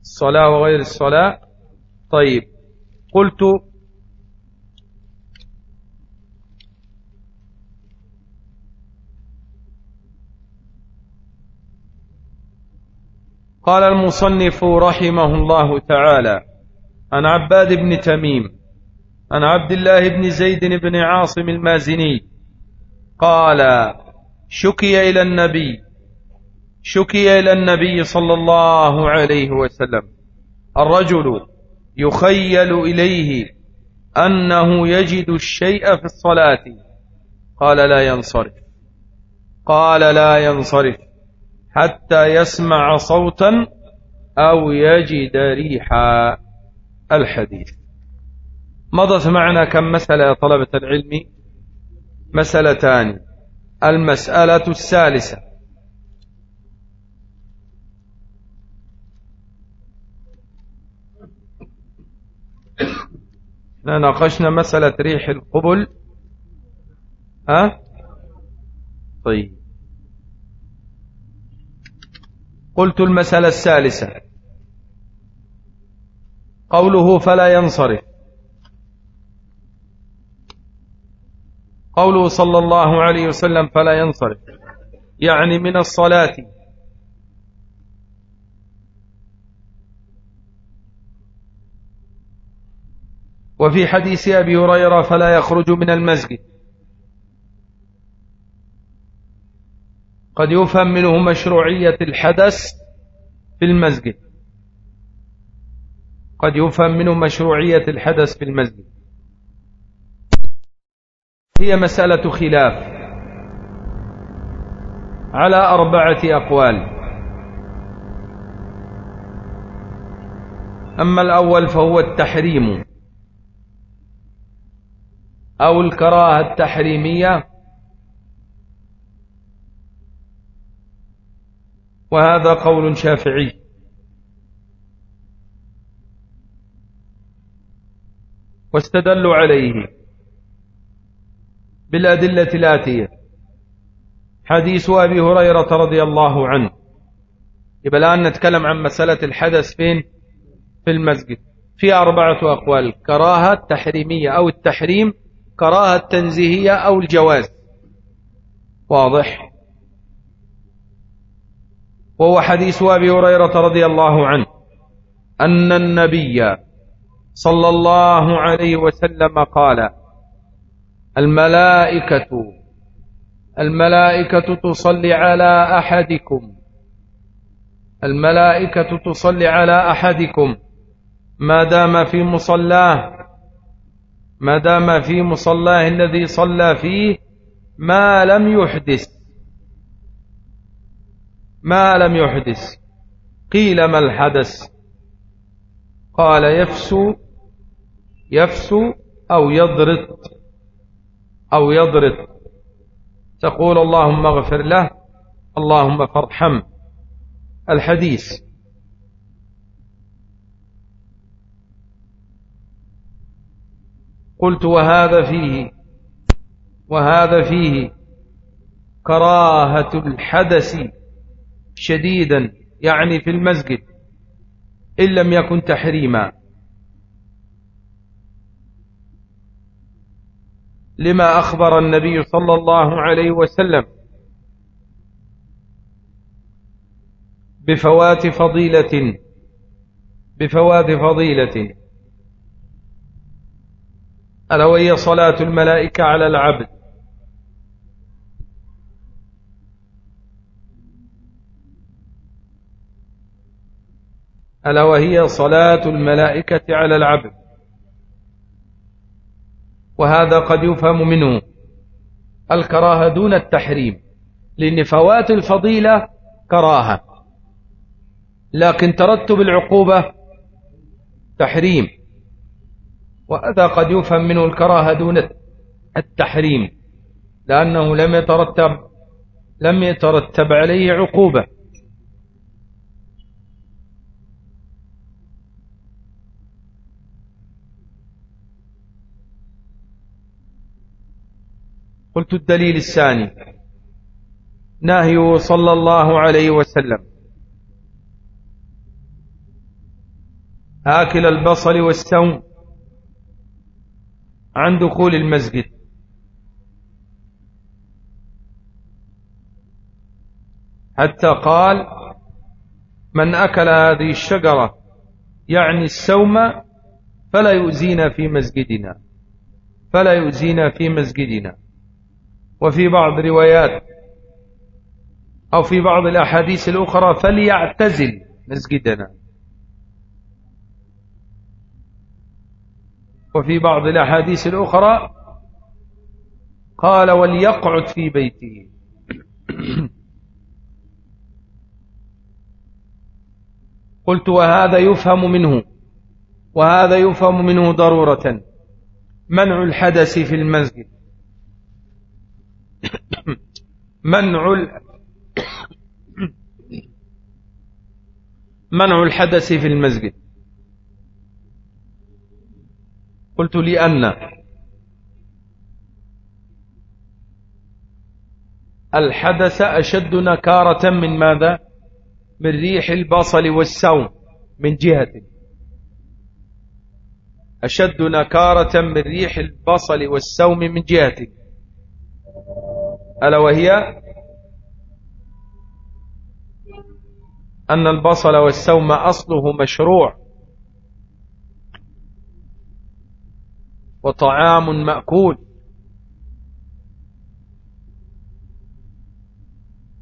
الصلاة وغير الصلاة. طيب. قلت قال المصنف رحمه الله تعالى عن عباد بن تميم عن عبد الله بن زيد بن عاصم المازني قال شكي إلى النبي شكي إلى النبي صلى الله عليه وسلم. الرجل يخيل إليه أنه يجد الشيء في الصلاة. قال لا ينصرف. قال لا ينصرف. حتى يسمع صوتا أو يجد ريحا. الحديث. مضت معنا كم مسألة يا طلبة العلم؟ مسألتان. المسألة الثالثة. ناقشنا مسألة ريح القبل. ها؟ طيب. قلت المسألة الثالثة. قوله فلا ينصرف. قوله صلى الله عليه وسلم فلا ينصرف. يعني من الصلاة. وفي حديث أبي هريرة فلا يخرج من المسجد. قد يفهم منه مشروعية الحدث في المسجد. قد يفهم منه مشروعية الحدث في المسجد. هي مسألة خلاف على أربعة أقوال. أما الأول فهو التحريم. أو الكراهة التحريمية. وهذا قول شافعي. واستدلوا عليه بالأدلة الآتية. حديث أبي هريرة رضي الله عنه. يبقى الآن نتكلم عن مسألة الحدث فين؟ في المسجد. في أربعة أقوال كراهة تحريمية أو التحريم كراهة تنزيهية أو الجواز. واضح؟ وهو حديث أبي هريرة رضي الله عنه. أن النبي صلى الله عليه وسلم قال الملائكة الملائكة تصلي على أحدكم. الملائكة تصلي على أحدكم. ما دام في مصلاه ما دام في مصلاه الذي صلى فيه ما لم يحدث. ما لم يحدث. قيل ما الحدث؟ قال يفسو يفسو أو يضرط أو يضرط. تقول اللهم اغفر له اللهم فارحم. الحديث. قلت وهذا فيه وهذا فيه كراهة الحدث شديدا يعني في المسجد إن لم يكن تحريما. لما أخبر النبي صلى الله عليه وسلم بفوات فضيلة بفوات فضيلة ألا وهي صلاة الملائكة على العبد. ألا وهي صلاة الملائكة على العبد. وهذا قد يفهم منه الكراهة دون التحريم لأن فوات الفضيلة كراهة. لكن ترتب العقوبة تحريم. وهذا قد يفهم منه الكراهة دون التحريم لأنه لم يترتب لم يترتب عليه عقوبة. قلت الدليل الثاني نهيه صلى الله عليه وسلم. آكل البصل والسوم. عن دخول المسجد. حتى قال من أكل هذه الشجرة يعني السوم فلا يؤذينا في مسجدنا فلا يؤذينا في مسجدنا. وفي بعض روايات أو في بعض الأحاديث الأخرى فليعتزل مسجدنا. وفي بعض الأحاديث الأخرى قال وليقعد في بيته. قلت وهذا يفهم منه وهذا يفهم منه ضرورة. منع الحدث في المسجد. منع منع الحدث في المسجد. قلت لأن الحدث أشد نكارة من ماذا؟ من ريح البصل والسوم من جهة. أشد نكارة من ريح البصل والسوم من جهة. ألا وهي؟ أن البصل والسوم أصله مشروع. وطعام مأكول.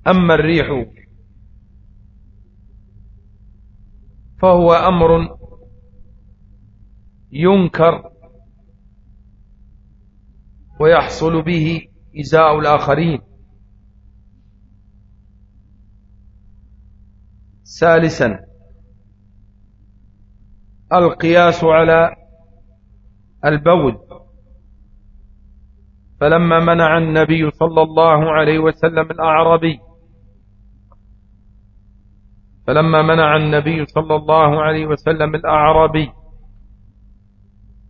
أما الريح فهو أمر ينكر ويحصل به إزاء الآخرين. ثالثا القياس على البول فلما منع النبي صلى الله عليه وسلم الأعرابي. فلما منع النبي صلى الله عليه وسلم الأعرابي.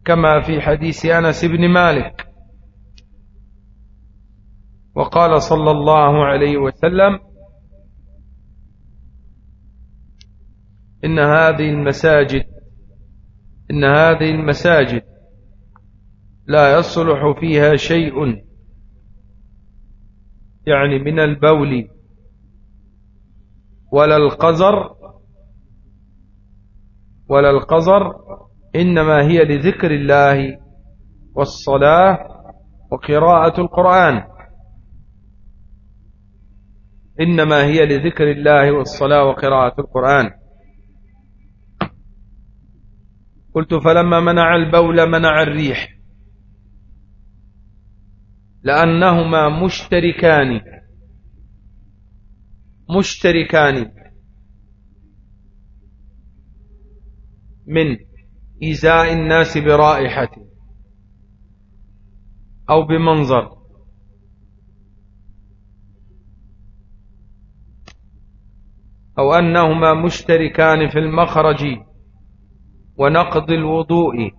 كما في حديث أنس بن مالك. وقال صلى الله عليه وسلم. إن هذه المساجد. إن هذه المساجد. لا يصلح فيها شيء. يعني من البول ولا القزر ولا القزر إنما هي لذكر الله والصلاة وقراءة القرآن. إنما هي لذكر الله والصلاة وقراءة القرآن. قلت فلما منع البول منع الريح. لأنهما مشتركان. مشتركان. من إيذاء الناس برائحة. أو بمنظر. أو أنهما مشتركان في المخرج ونقض الوضوء.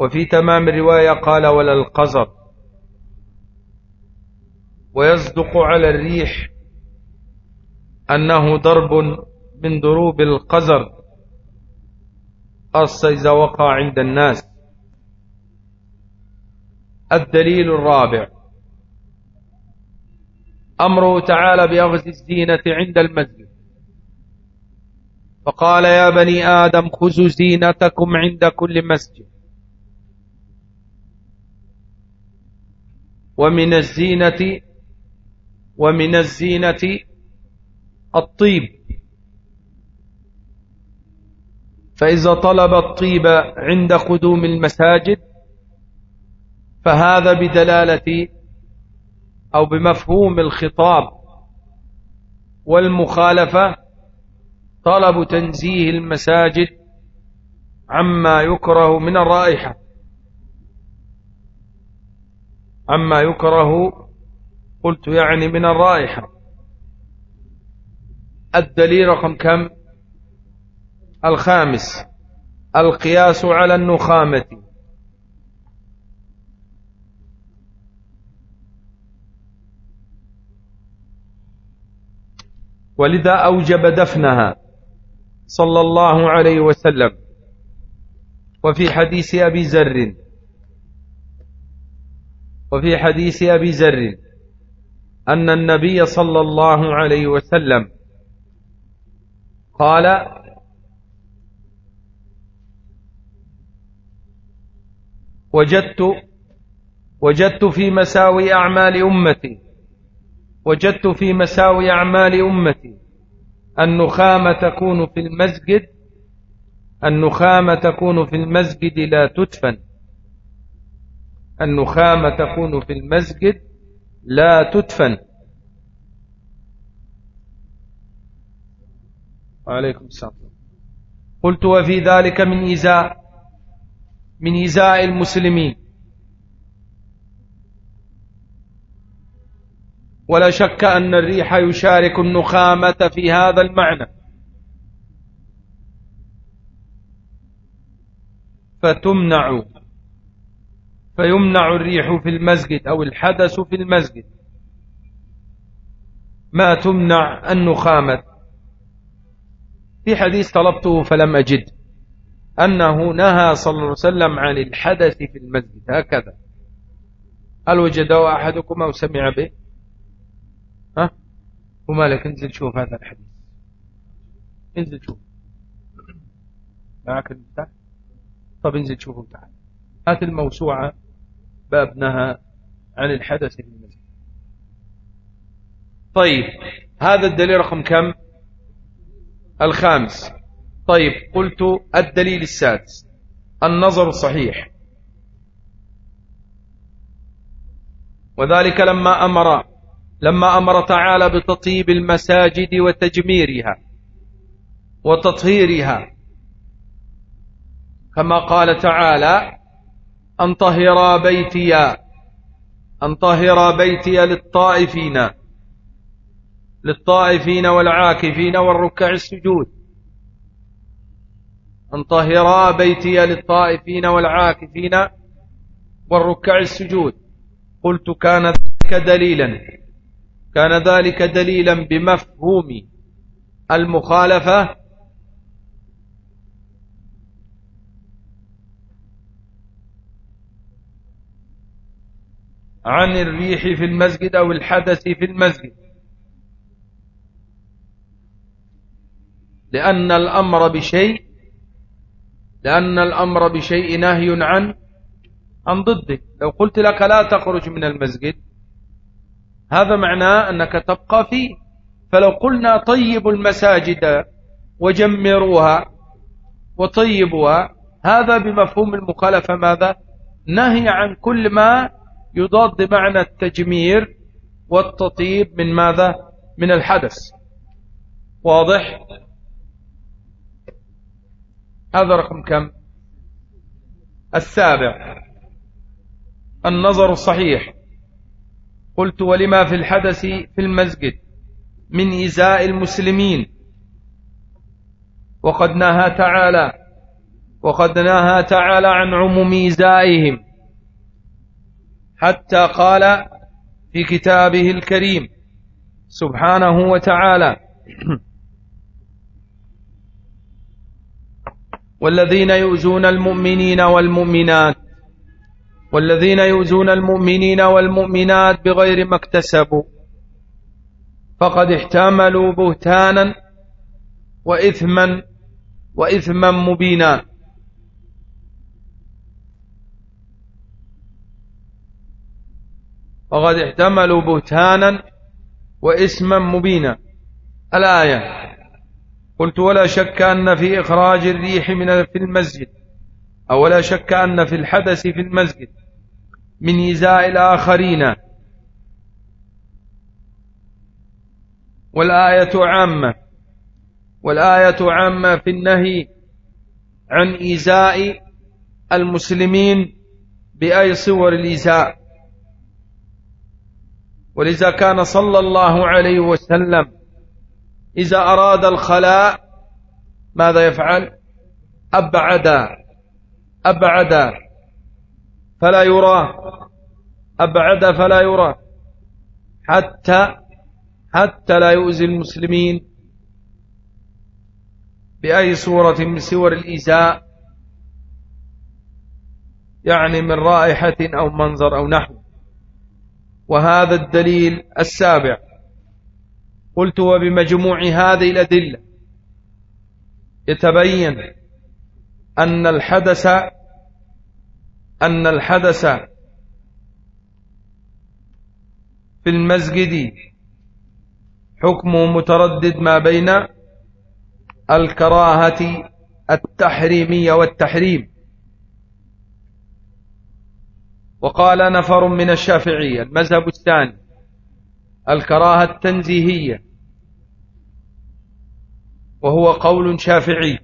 وفي تمام الرواية قال ولا القزر ويصدق على الريح أنه ضرب من ضروب القزر خاصة إذا وقع عند الناس. الدليل الرابع. أمره تعالى بأخذ الزينة عند المسجد. فقال يا بني آدم خذوا زينتكم عند كل مسجد. ومن الزينة ومن الزينة الطيب. فإذا طلب الطيب عند قدوم المساجد فهذا بدلالة أو بمفهوم الخطاب والمخالفة طلب تنزيه المساجد عما يكره من الرائحة. أما يكره قلت يعني من الرائحة. الدليل رقم كم؟ الخامس. القياس على النخامة. ولذا أوجب دفنها صلى الله عليه وسلم. وفي حديث أبي زر وفي حديث أبي زر أن النبي صلى الله عليه وسلم قال وجدت وجدت في مساوي أعمال أمتي وجدت في مساوي أعمال أمتي النخامة تكون في المسجد النخامة تكون في المسجد لا تدفن النخامة تكون في المسجد لا تدفن. وعليكم السلام. قلت وفي ذلك من إزاء من إزاء المسلمين. ولا شك أن الريح يشارك النخامة في هذا المعنى. فتمنع فيمنع الريح في المسجد أو الحدث في المسجد. ما تمنع النخامة. في حديث طلبته فلم أجد. أنه نهى صلى الله عليه وسلم عن الحدث في المسجد. هكذا. هل وجده أحدكم أو سمع به؟ ها؟ وما لك؟ انزل شوف هذا الحديث. انزل شوف. معك طب انزل شوفه تعال. هات الموسوعة. باب نهى عن الحدث في المسجد طيب هذا الدليل رقم كم؟ الخامس. طيب قلت الدليل السادس. النظر الصحيح وذلك لما أمر لما أمر تعالى بتطيب المساجد وتجميرها وتطهيرها. كما قال تعالى أن طهر بيتي أن طهر بيتي للطائفين للطائفين والعاكفين والركع السجود. أن طهر بيتي للطائفين والعاكفين والركع السجود. قلت كان ذلك دليلا كان ذلك دليلا بمفهوم المخالفة عن الريح في المسجد أو الحدث في المسجد. لأن الأمر بشيء لأن الأمر بشيء نهي عن عن ضده. لو قلت لك لا تخرج من المسجد هذا معناه أنك تبقى فيه. فلو قلنا طيبوا المساجد وجمروها وطيبوها هذا بمفهوم المخالفة ماذا؟ نهي عن كل ما يضاد معنى التجمير والتطيب من ماذا؟ من الحدث. واضح؟ هذا رقم كم؟ السابع. النظر الصحيح. قلت ولما في الحدث في المسجد من إزاء المسلمين؟ وقد نهى تعالى وقد نهى تعالى عن عموم إزائهم. حتى قال في كتابه الكريم سبحانه وتعالى والذين يؤذون المؤمنين والمؤمنات والذين يؤذون المؤمنين والمؤمنات بغير ما اكتسبوا فقد احتملوا بهتانا وإثما وإثما مبينا. وقد احتملوا بهتانا واسما مبينا. الآية قلت ولا شك أن في إخراج الريح من في المسجد أو لا شك أن في الحدث في المسجد من إزاء الآخرين. والآية عامة والآية عامة في النهي عن إزاء المسلمين بأي صور الإزاء ولذا كان صلى الله عليه وسلم إذا أراد الخلاء ماذا يفعل؟ أبعد أبعد فلا يرى أبعد فلا يرى حتى حتى لا يؤذي المسلمين بأي صورة من صور الإيذاء يعني من رائحة أو منظر أو نحو. وهذا الدليل السابع. قلت وبمجموع هذه الأدلة يتبين أن الحدث أن الحدث في المسجد حكمه متردد ما بين الكراهة التحريمية والتحريم. وقال نفر من الشافعية المذهب الثاني الكراهة التنزيهية. وهو قول شافعي.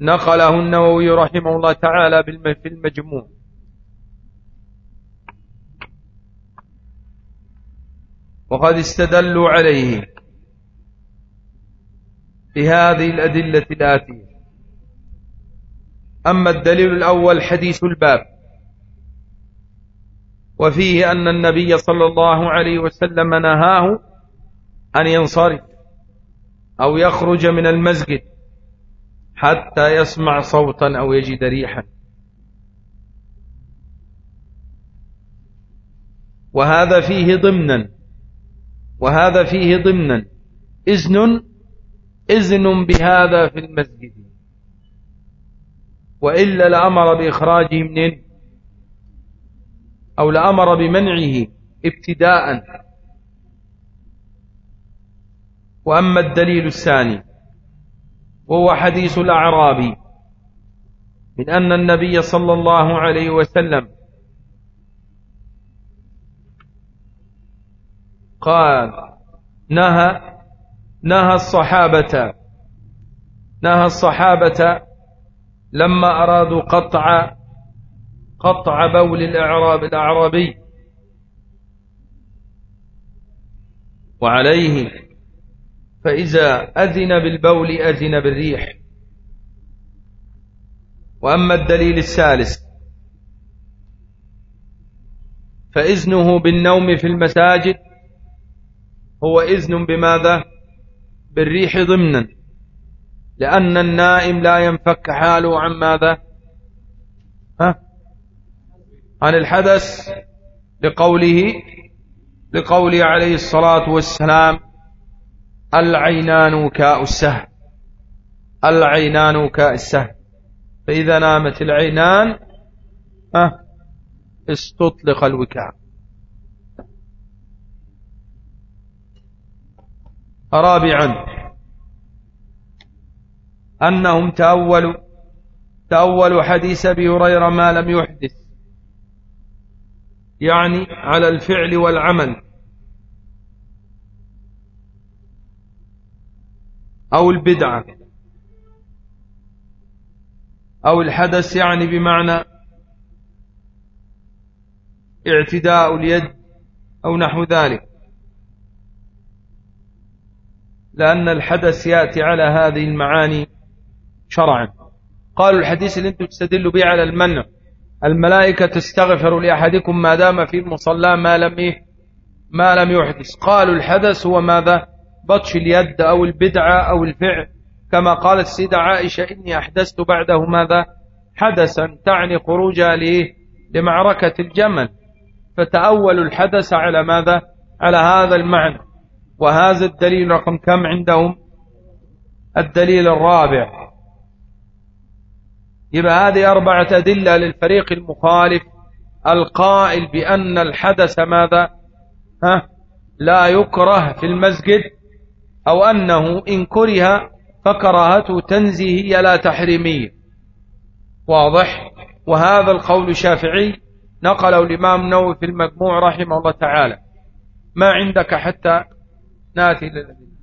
نقله النووي رحمه الله تعالى في المجموع وقد استدلوا عليه بهذه الأدلة الآتية. أما الدليل الأول حديث الباب. وفيه أن النبي صلى الله عليه وسلم نهاه أن ينصرف أو يخرج من المسجد حتى يسمع صوتا أو يجد ريحا. وهذا فيه ضمنا وهذا فيه ضمنا. إذن إذن بهذا في المسجد. وإلا لأمر بإخراجه منين أو لأمر بمنعه ابتداء. وأما الدليل الثاني وهو حديث الأعرابي من أن النبي صلى الله عليه وسلم قال نهى نهى الصحابة نهى الصحابة لما أرادوا قطع قطع بول الأعراب الأعرابي. وعليه فإذا أذن بالبول أذن بالريح. وأما الدليل الثالث فإذنه بالنوم في المساجد هو إذن بماذا؟ بالريح ضمنا. لأن النائم لا ينفك حاله عن ماذا؟ ها؟ عن الحدث لقوله لقوله عليه الصلاة والسلام العينان وكاء السهم. العينان وكاء السهم. فإذا نامت العينان استطلق الوكاء. رابعا أنهم تأولوا تأولوا حديث أبي هريرة ما لم يحدث. يعني على الفعل والعمل. أو البدعة. أو الحدث يعني بمعنى اعتداء اليد أو نحو ذلك. لأن الحدث يأتي على هذه المعاني شرعا. قالوا الحديث اللي أنتم تستدلوا به على المنع. الملائكة تستغفر لأحدكم ما دام في المصلى ما لم إيه ما لم يحدث. قالوا الحدث هو ماذا؟ بطش اليد أو البدعة أو الفعل. كما قالت السيدة عائشة إني أحدثت بعده ماذا؟ حدثا تعني خروجها لمعركة الجمل. فتأول الحدث على ماذا؟ على هذا المعنى. وهذا الدليل رقم كم عندهم؟ الدليل الرابع. يبقى هذه أربعة أدلة للفريق المخالف القائل بأن الحدث ماذا؟ ها؟ لا يكره في المسجد أو أنه إن كره فكراهته تنزيهية لا تحريمية واضح؟ وهذا القول شافعي نقله الإمام النووي في المجموع رحمه الله تعالى. ما عندك حتى ناتي للذي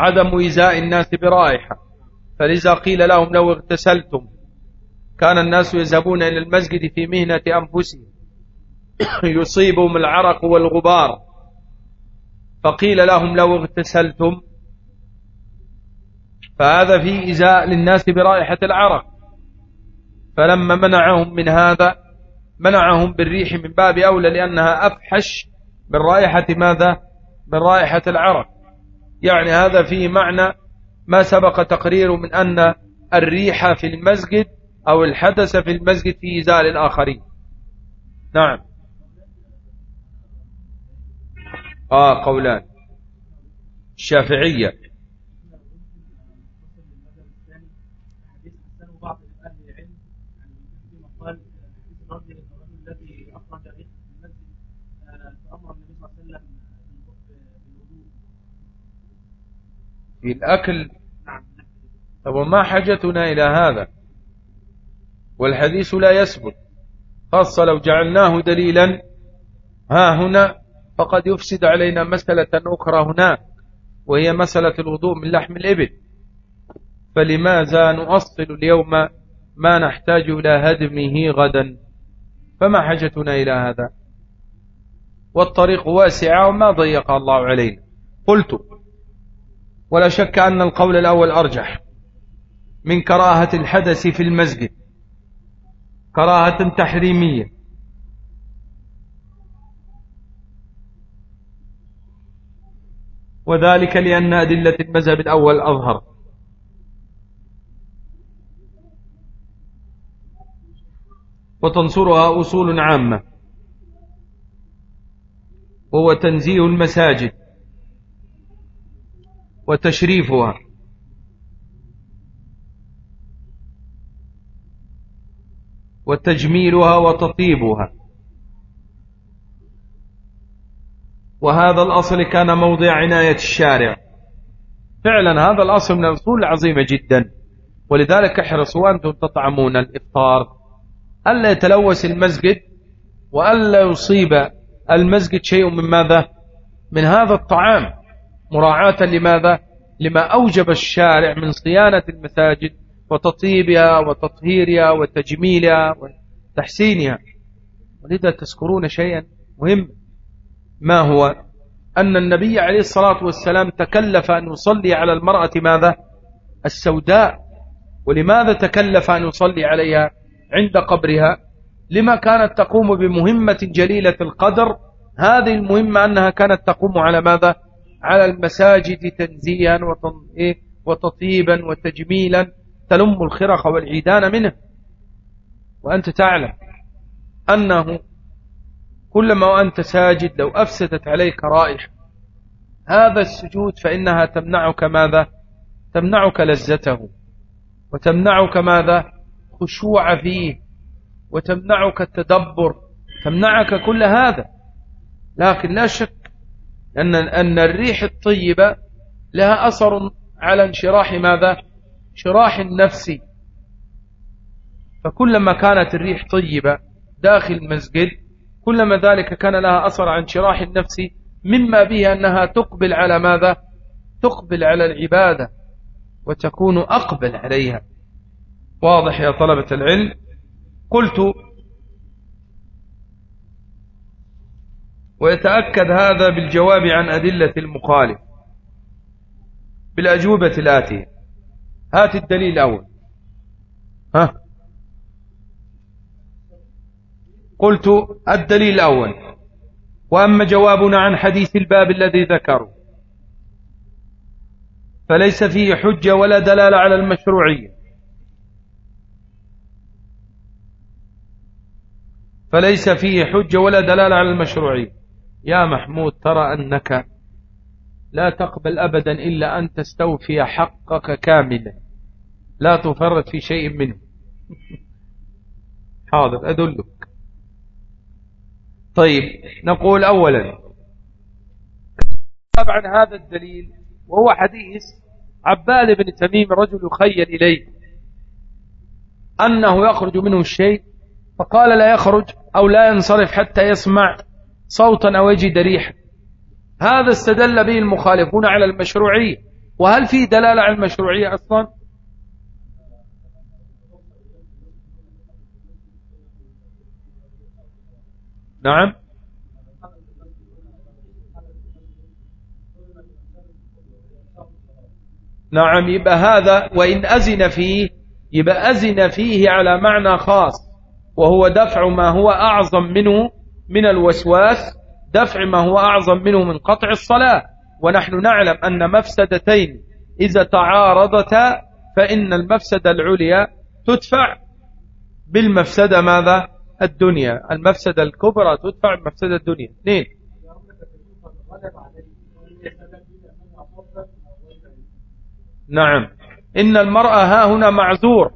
عدم إيذاء الناس برائحة. فلذا قيل لهم لو اغتسلتم كان الناس يذهبون إلى المسجد في مهنة أنفسهم. يصيبهم العرق والغبار. فقيل لهم لو اغتسلتم فهذا فيه إزاء للناس برائحة العرق. فلما منعهم من هذا منعهم بالريح من باب أولى لأنها أفحش من رائحة ماذا؟ من رائحة العرق. يعني هذا فيه معنى ما سبق تقرير من أن الريح في المسجد أو الحدث في المسجد في إزاء للآخرين نعم. آه قولان. الشافعية في الأكل. طب وما حاجتنا إلى هذا؟ والحديث لا يثبت. خاصة لو جعلناه دليلا. ها هنا فقد يفسد علينا مسألة أخرى هناك وهي مسألة الوضوء من لحم الإبل. فلماذا نؤصل اليوم ما نحتاج إلى هدمه غدا؟ فما حاجتنا إلى هذا؟ والطريق واسعة وما ضيق الله علينا. قلت ولا شك أن القول الأول أرجح. من كراهة الحدث في المسجد. كراهة تحريمية. وذلك لأن أدلة المذهب الأول أظهر. وتنصرها أصول عامة. وهو تنزيه المساجد. وتشريفها. وتجميلها وتطيبها. وهذا الأصل كان موضع عناية الشارع. فعلا هذا الأصل من الأصول العظيمة جدا. ولذلك احرصوا أنتم تطعمون الإفطار. ألا يتلوث المسجد وألا يصيب المسجد شيء من ماذا من هذا الطعام. مراعاة لماذا؟ لما أوجب الشارع من صيانة المساجد وتطيبها وتطهيرها وتجميلها وتحسينها. ولذا تذكرون شيئا مهم. ما هو؟ أن النبي عليه الصلاة والسلام تكلف أن يصلي على المرأة ماذا؟ السوداء. ولماذا تكلف أن يصلي عليها عند قبرها؟ لما كانت تقوم بمهمة جليلة القدر. هذه المهمة أنها كانت تقوم على ماذا؟ على المساجد تنزيها إيه؟ وتطيبا وتجميلا تلم الخرق والعيدان منه. وأنت تعلم أنه كلما وأنت ساجد لو أفسدت عليك رائحة هذا السجود فإنها تمنعك ماذا؟ تمنعك لذته وتمنعك ماذا؟ خشوع فيه وتمنعك التدبر تمنعك كل هذا. لكن لا شك أن, أن الريح الطيبة لها أثر على انشراح ماذا؟ شراح النفس. فكلما كانت الريح طيبة داخل المسجد كلما ذلك كان لها أثر عن شراح النفس مما به أنها تقبل على ماذا؟ تقبل على العبادة وتكون أقبل عليها. واضح يا طلبة العلم؟ قلت ويتأكد هذا بالجواب عن أدلة المخالف. بالأجوبة الآتية. هات الدليل الأول. ها؟ قلت الدليل الأول. وأما جوابنا عن حديث الباب الذي ذكروا فليس فيه حجة ولا دلالة على المشروعية. فليس فيه حجة ولا دلالة على المشروعية. يا محمود ترى أنك لا تقبل أبدا إلا أن تستوفي حقك كاملا. لا تفرط في شيء منه. حاضر أدلك طيب نقول أولا طبعا هذا الدليل وهو حديث عبال بن تميم رجل يخيل إليه أنه يخرج منه الشيء فقال لا يخرج أو لا ينصرف حتى يسمع صوتا أو يجد ريحا هذا استدل به المخالفون على المشروعية. وهل في دلالة على المشروعية أصلا؟ نعم. نعم يبقى هذا وإن أزن فيه يبقى أزن فيه على معنى خاص وهو دفع ما هو أعظم منه من الوسواس دفع ما هو أعظم منه من قطع الصلاة. ونحن نعلم أن مفسدتين إذا تعارضتا فإن المفسدة العليا تدفع بالمفسدة ماذا؟ الدنيا. المفسدة الكبرى تدفع بمفسدة الدنيا. اثنين. نعم. إن المرأة ها هنا معذور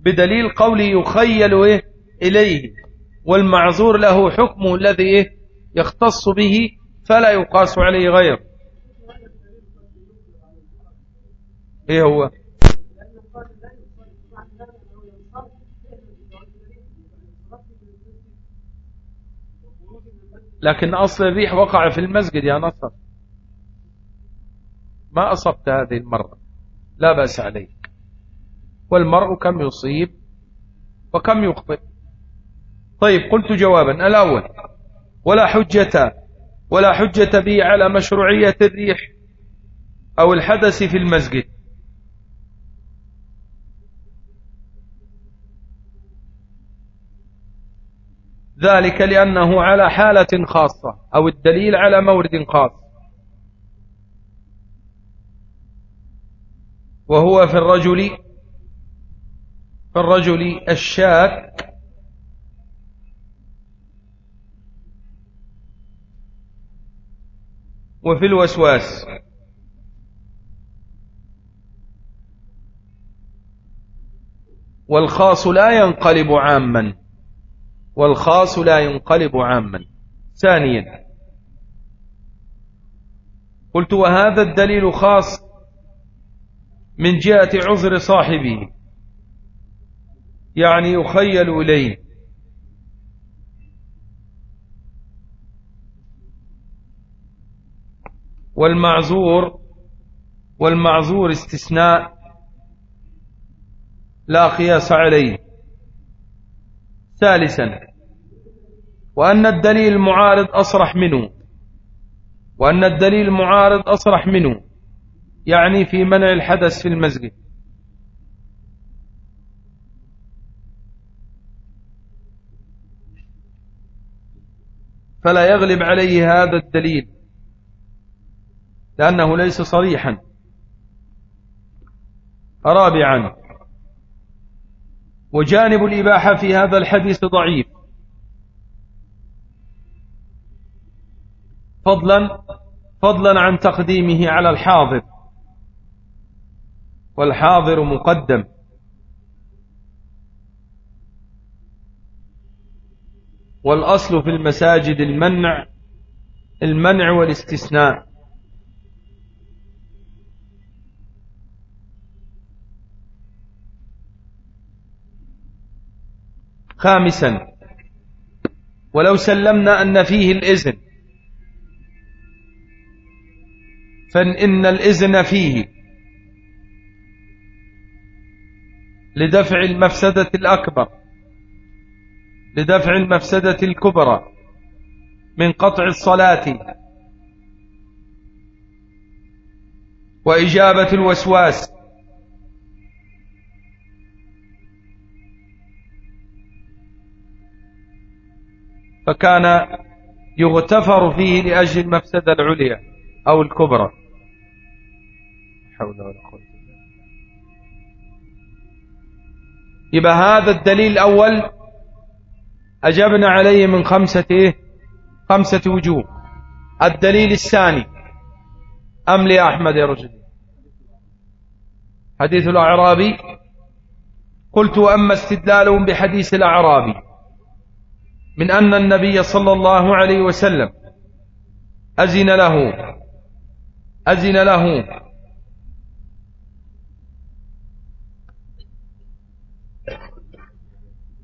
بدليل قوله يخيل إيه؟ إليه. والمعذور له حكمه الذي إيه يختص به فلا يقاس عليه غير. إيه هو؟ لكن أصل الريح وقع في المسجد يا نصر. ما أصبت هذه المرة. لا بأس عليك. والمرء كم يصيب وكم يخطئ. طيب قلت جوابا. الأول ولا حجة ولا حجة بي على مشروعية الريح أو الحدث في المسجد. ذلك لأنه على حالة خاصة أو الدليل على مورد خاص. وهو في الرجل في الرجل الشاك وفي الوسواس. والخاص لا ينقلب عاما. والخاص لا ينقلب عاما. ثانيا. قلت وهذا الدليل خاص من جهة عذر صاحبه يعني يخيل إليه. والمعذور والمعذور استثناء لا قياس عليه. ثالثا وأن الدليل المعارض أصرح منه وأن الدليل المعارض أصرح منه يعني في منع الحدث في المسجد. فلا يغلب عليه هذا الدليل. لأنه ليس صريحا. رابعا وجانب الإباحة في هذا الحديث ضعيف. فضلا فضلا عن تقديمه على الحاضر. والحاضر مقدم. والأصل في المساجد المنع المنع والاستثناء. خامسا. ولو سلمنا أن فيه الإذن. فإن الإذن فيه. لدفع المفسدة الأكبر. لدفع المفسدة الكبرى. من قطع الصلاة. وإجابة الوسواس. فكان يغتفر فيه لأجل المفسدة العليا أو الكبرى. حول ولا قوة يبقى هذا الدليل الأول أجبنا عليه من خمسة إيه؟ خمسة وجوه. الدليل الثاني أم لي أحمد يا رجل؟ حديث الأعرابي قلت أما استدلالهم بحديث الأعرابي. من أن النبي صلى الله عليه وسلم أزن له أزن له.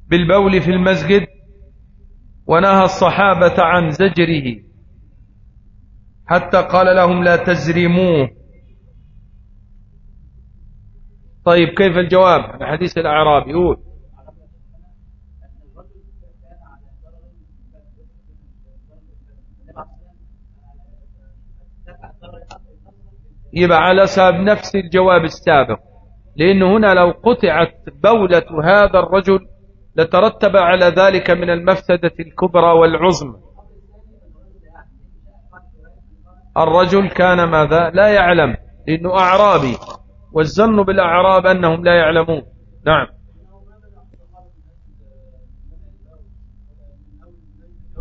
بالبول في المسجد ونهى الصحابة عن زجره. حتى قال لهم لا تزرموه. طيب كيف الجواب؟ عن حديث الأعرابي. يقول يبقى على سبب نفس الجواب السابق لأن هنا لو قطعت بولة هذا الرجل لترتب على ذلك من المفسدة الكبرى والعظمى. الرجل كان ماذا؟ لا يعلم لأنه أعرابي والظن بالأعراب أنهم لا يعلمون. نعم.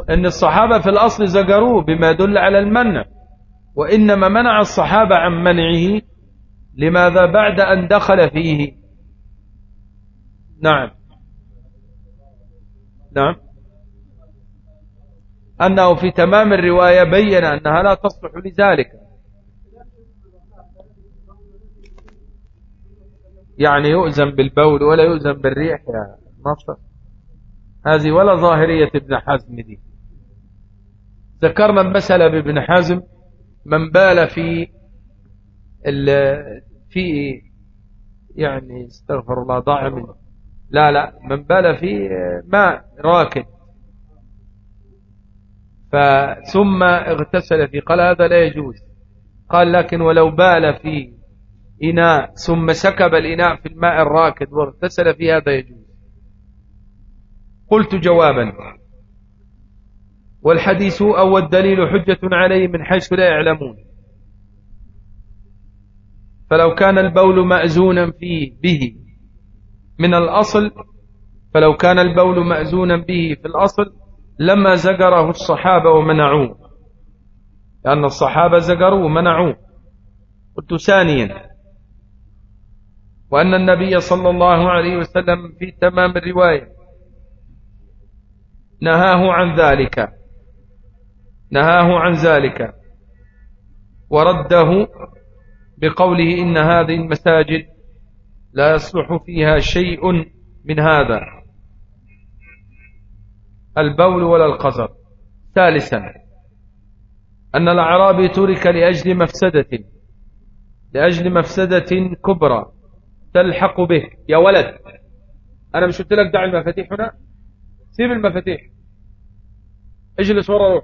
أن الصحابة في الأصل زجروه بما يدل على المنع. وإنما منع الصحابة عن منعه لماذا بعد أن دخل فيه؟ نعم. نعم. أنه في تمام الرواية بين أنها لا تصلح لذلك. يعني يؤذن بالبول ولا يؤذن بالريح يا نصر هذه ولا ظاهرية ابن حزم دي. ذكرنا المسألة بابن حزم. من بال في في يعني استغفر الله ضاع منه لا لا من بال في ماء راكد. ثم اغتسل فيه قال هذا لا يجوز. قال لكن ولو بال في إناء ثم سكب الإناء في الماء الراكد واغتسل فيه هذا يجوز. قلت جوابا. والحديث أو الدليل حجة عليه من حيث لا يعلمون. فلو كان البول مأزونا فيه به من الأصل فلو كان البول مأزونا به في الأصل لما زجره الصحابة ومنعوه. لأن الصحابة زجروه ومنعوه. قلت ثانيا وأن النبي صلى الله عليه وسلم في تمام الرواية نهاه عن ذلك. نهاه عن ذلك. ورده بقوله إن هذه المساجد لا يصلح فيها شيء من هذا. البول ولا القذر. ثالثا أن الأعرابي ترك لأجل مفسدة لأجل مفسدة كبرى تلحق به. يا ولد أنا مش قلت لك دع المفاتيح هنا؟ سيب المفاتيح. اجلس ورا روح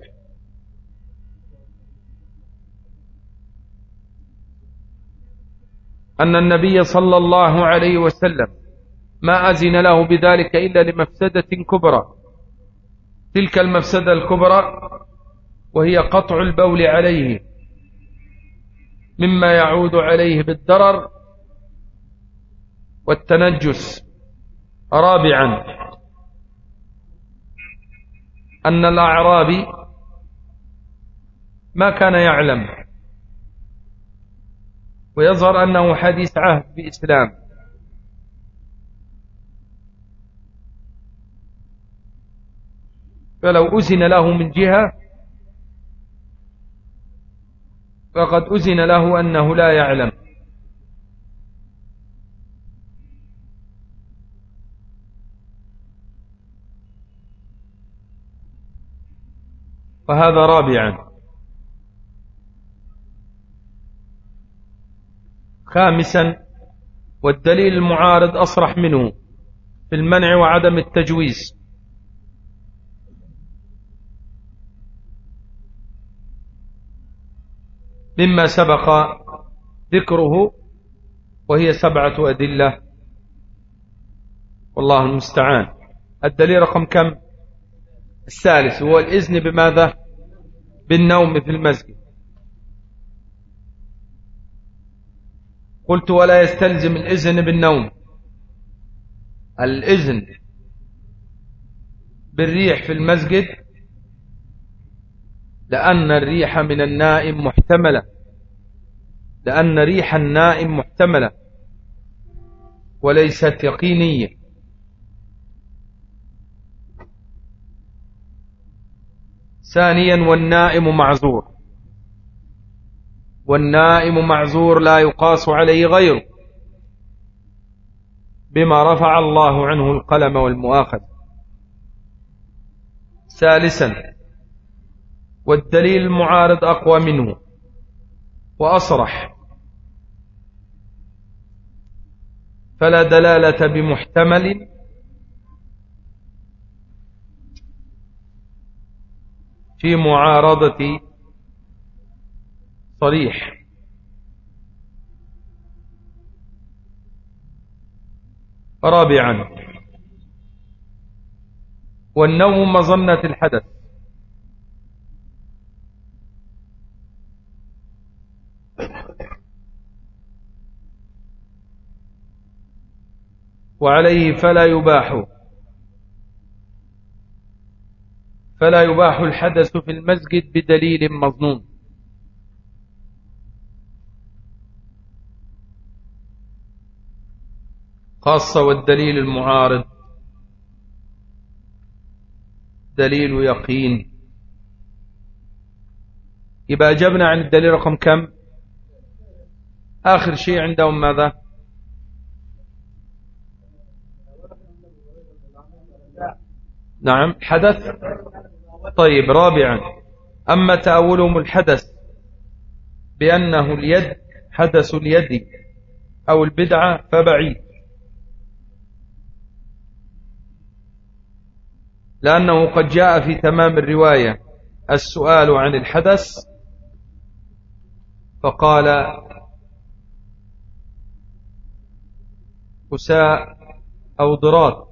أن النبي صلى الله عليه وسلم ما أزن له بذلك إلا لمفسدة كبرى. تلك المفسدة الكبرى وهي قطع البول عليه مما يعود عليه بالضرر والتنجس. رابعا أن الأعرابي ما كان يعلم ويظهر أنه حديث عهد بإسلام. فلو أزن له من جهة فقد أزن له أنه لا يعلم. وهذا رابعا. خامسا والدليل المعارض أصرح منه في المنع وعدم التجويز. مما سبق ذكره وهي سبعة أدلة. والله المستعان. الدليل رقم كم؟ الثالث هو الإذن بماذا؟ بالنوم في المسجد. قلت ولا يستلزم الإذن بالنوم. الإذن بالريح في المسجد لأن الريح من النائم محتملة. لأن ريح النائم محتملة. وليست يقينية. ثانيا والنائم معذور. والنائم معذور لا يقاس عليه غيره بما رفع الله عنه القلم والمؤاخذ ثالثا والدليل المعارض أقوى منه وأصرح. فلا دلالة بمحتمل. في معارضة صريح. رابعا. والنوم مظنة الحدث. وعليه فلا يباح. فلا يباح الحدث في المسجد بدليل مظنون. خاصة والدليل المعارض. دليل يقين. يبقى أجبنا عن الدليل رقم كم؟ آخر شيء عندهم ماذا؟ نعم حدث؟ طيب رابعا. أما تأولهم الحدث بأنه اليد حدث اليد أو البدعة فبعيد. لأنه قد جاء في تمام الرواية السؤال عن الحدث فقال كساء أو ضرات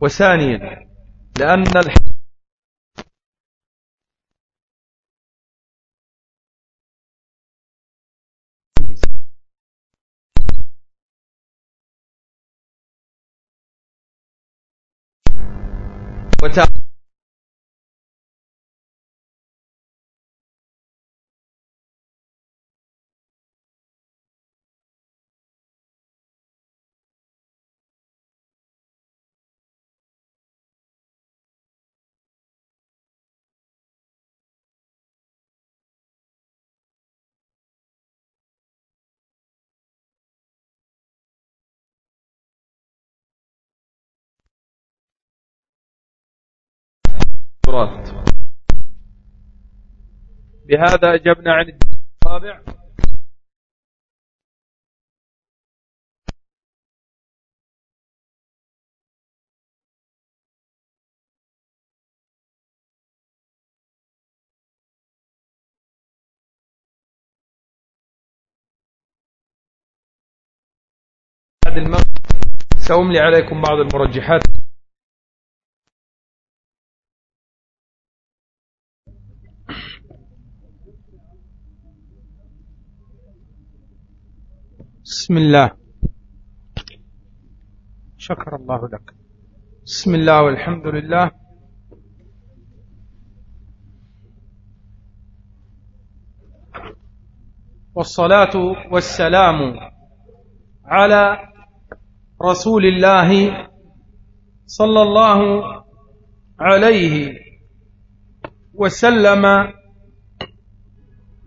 وثانيا لأن الحدث وتعالى المذكورات بهذا أجبنا عن الرابع سأملي عليكم بعض المرجحات. بسم الله. شكر الله لك. بسم الله والحمد لله. والصلاة والسلام على رسول الله صلى الله عليه وسلم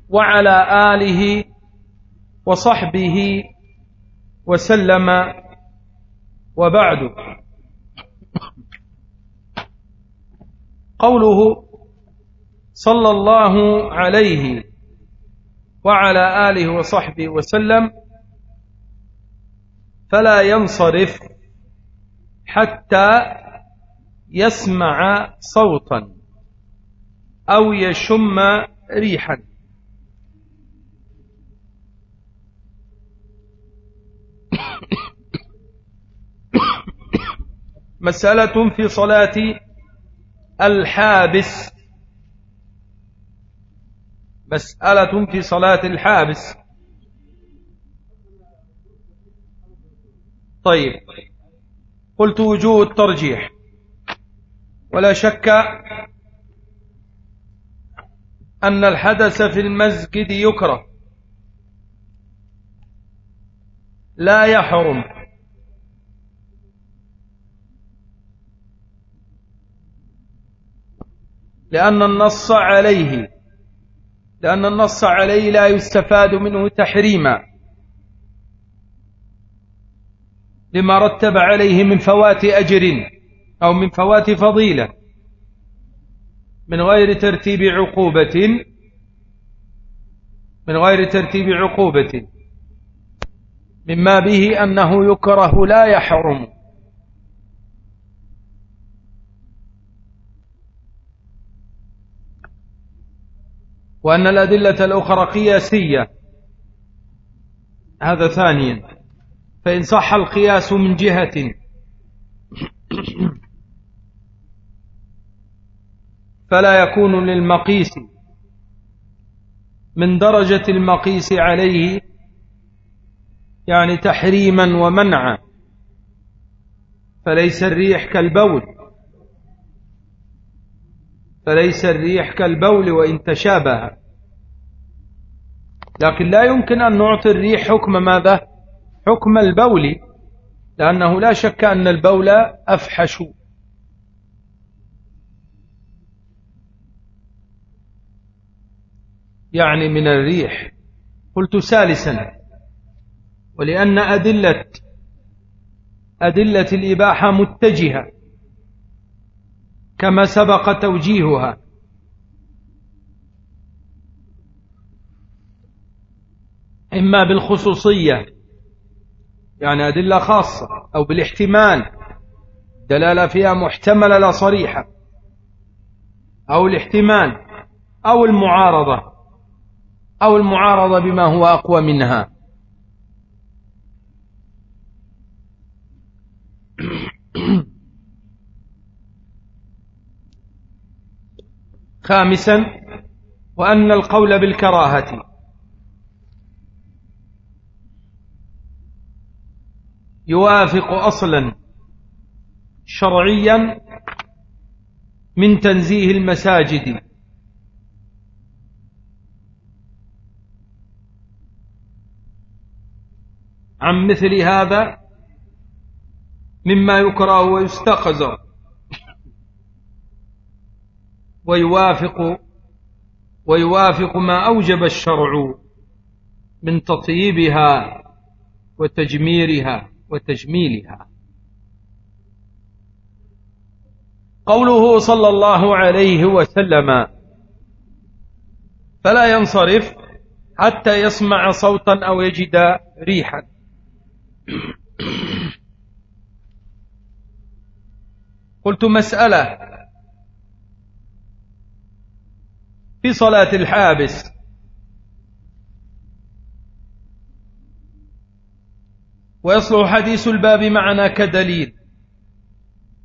وعلى آله وصحبه وسلم وبعد. قوله صلى الله عليه وعلى آله وصحبه وسلم فلا ينصرف حتى يسمع صوتا أو يشم ريحا. مسألة في صلاة الحابس. مسألة في صلاة الحابس. طيب. قلت وجوه الترجيح. ولا شك أن الحدث في المسجد يكره. لا يحرم. لأن النص عليه لأن النص عليه لا يستفاد منه تحريما. لما رتب عليه من فوات أجر أو من فوات فضيلة. من غير ترتيب عقوبة من غير ترتيب عقوبة. مما به أنه يكره لا يحرم. وأن الأدلة الأخرى قياسية. هذا ثانيا. فإن صح القياس من جهة. فلا يكون للمقيس من درجة المقيس عليه يعني تحريما ومنعا. فليس الريح كالبول. فليس الريح كالبول وإن تشابه. لكن لا يمكن أن نعطي الريح حكم ماذا؟ حكم البول. لأنه لا شك أن البول أفحش. يعني من الريح. قلت ثالثا ولأن أدلة أدلة الإباحة متجهة كما سبق توجيهها. إما بالخصوصية يعني أدلة خاصة أو بالاحتمال دلالة فيها محتملة لا صريحة أو الاحتمال أو المعارضة أو المعارضة بما هو أقوى منها. خامسا وأن القول بالكراهة. يوافق أصلا شرعيا من تنزيه المساجد. عن مثل هذا مما يكره ويستقذر. ويوافق ويوافق ما أوجب الشرع من تطييبها وتجميرها وتجميلها. قوله صلى الله عليه وسلم فلا ينصرف حتى يسمع صوتا أو يجد ريحا. قلت مسألة. في صلاة الحابس. ويصلح حديث الباب معنا كدليل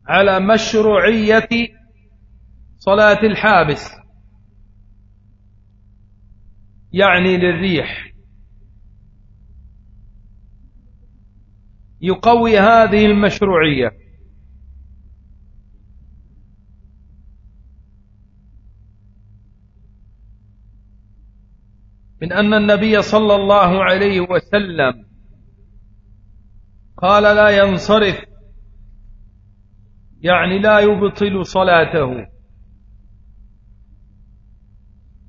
على مشروعية صلاة الحابس. يعني للريح. يقوي هذه المشروعية. من أن النبي صلى الله عليه وسلم قال لا ينصرف يعني لا يبطل صلاته.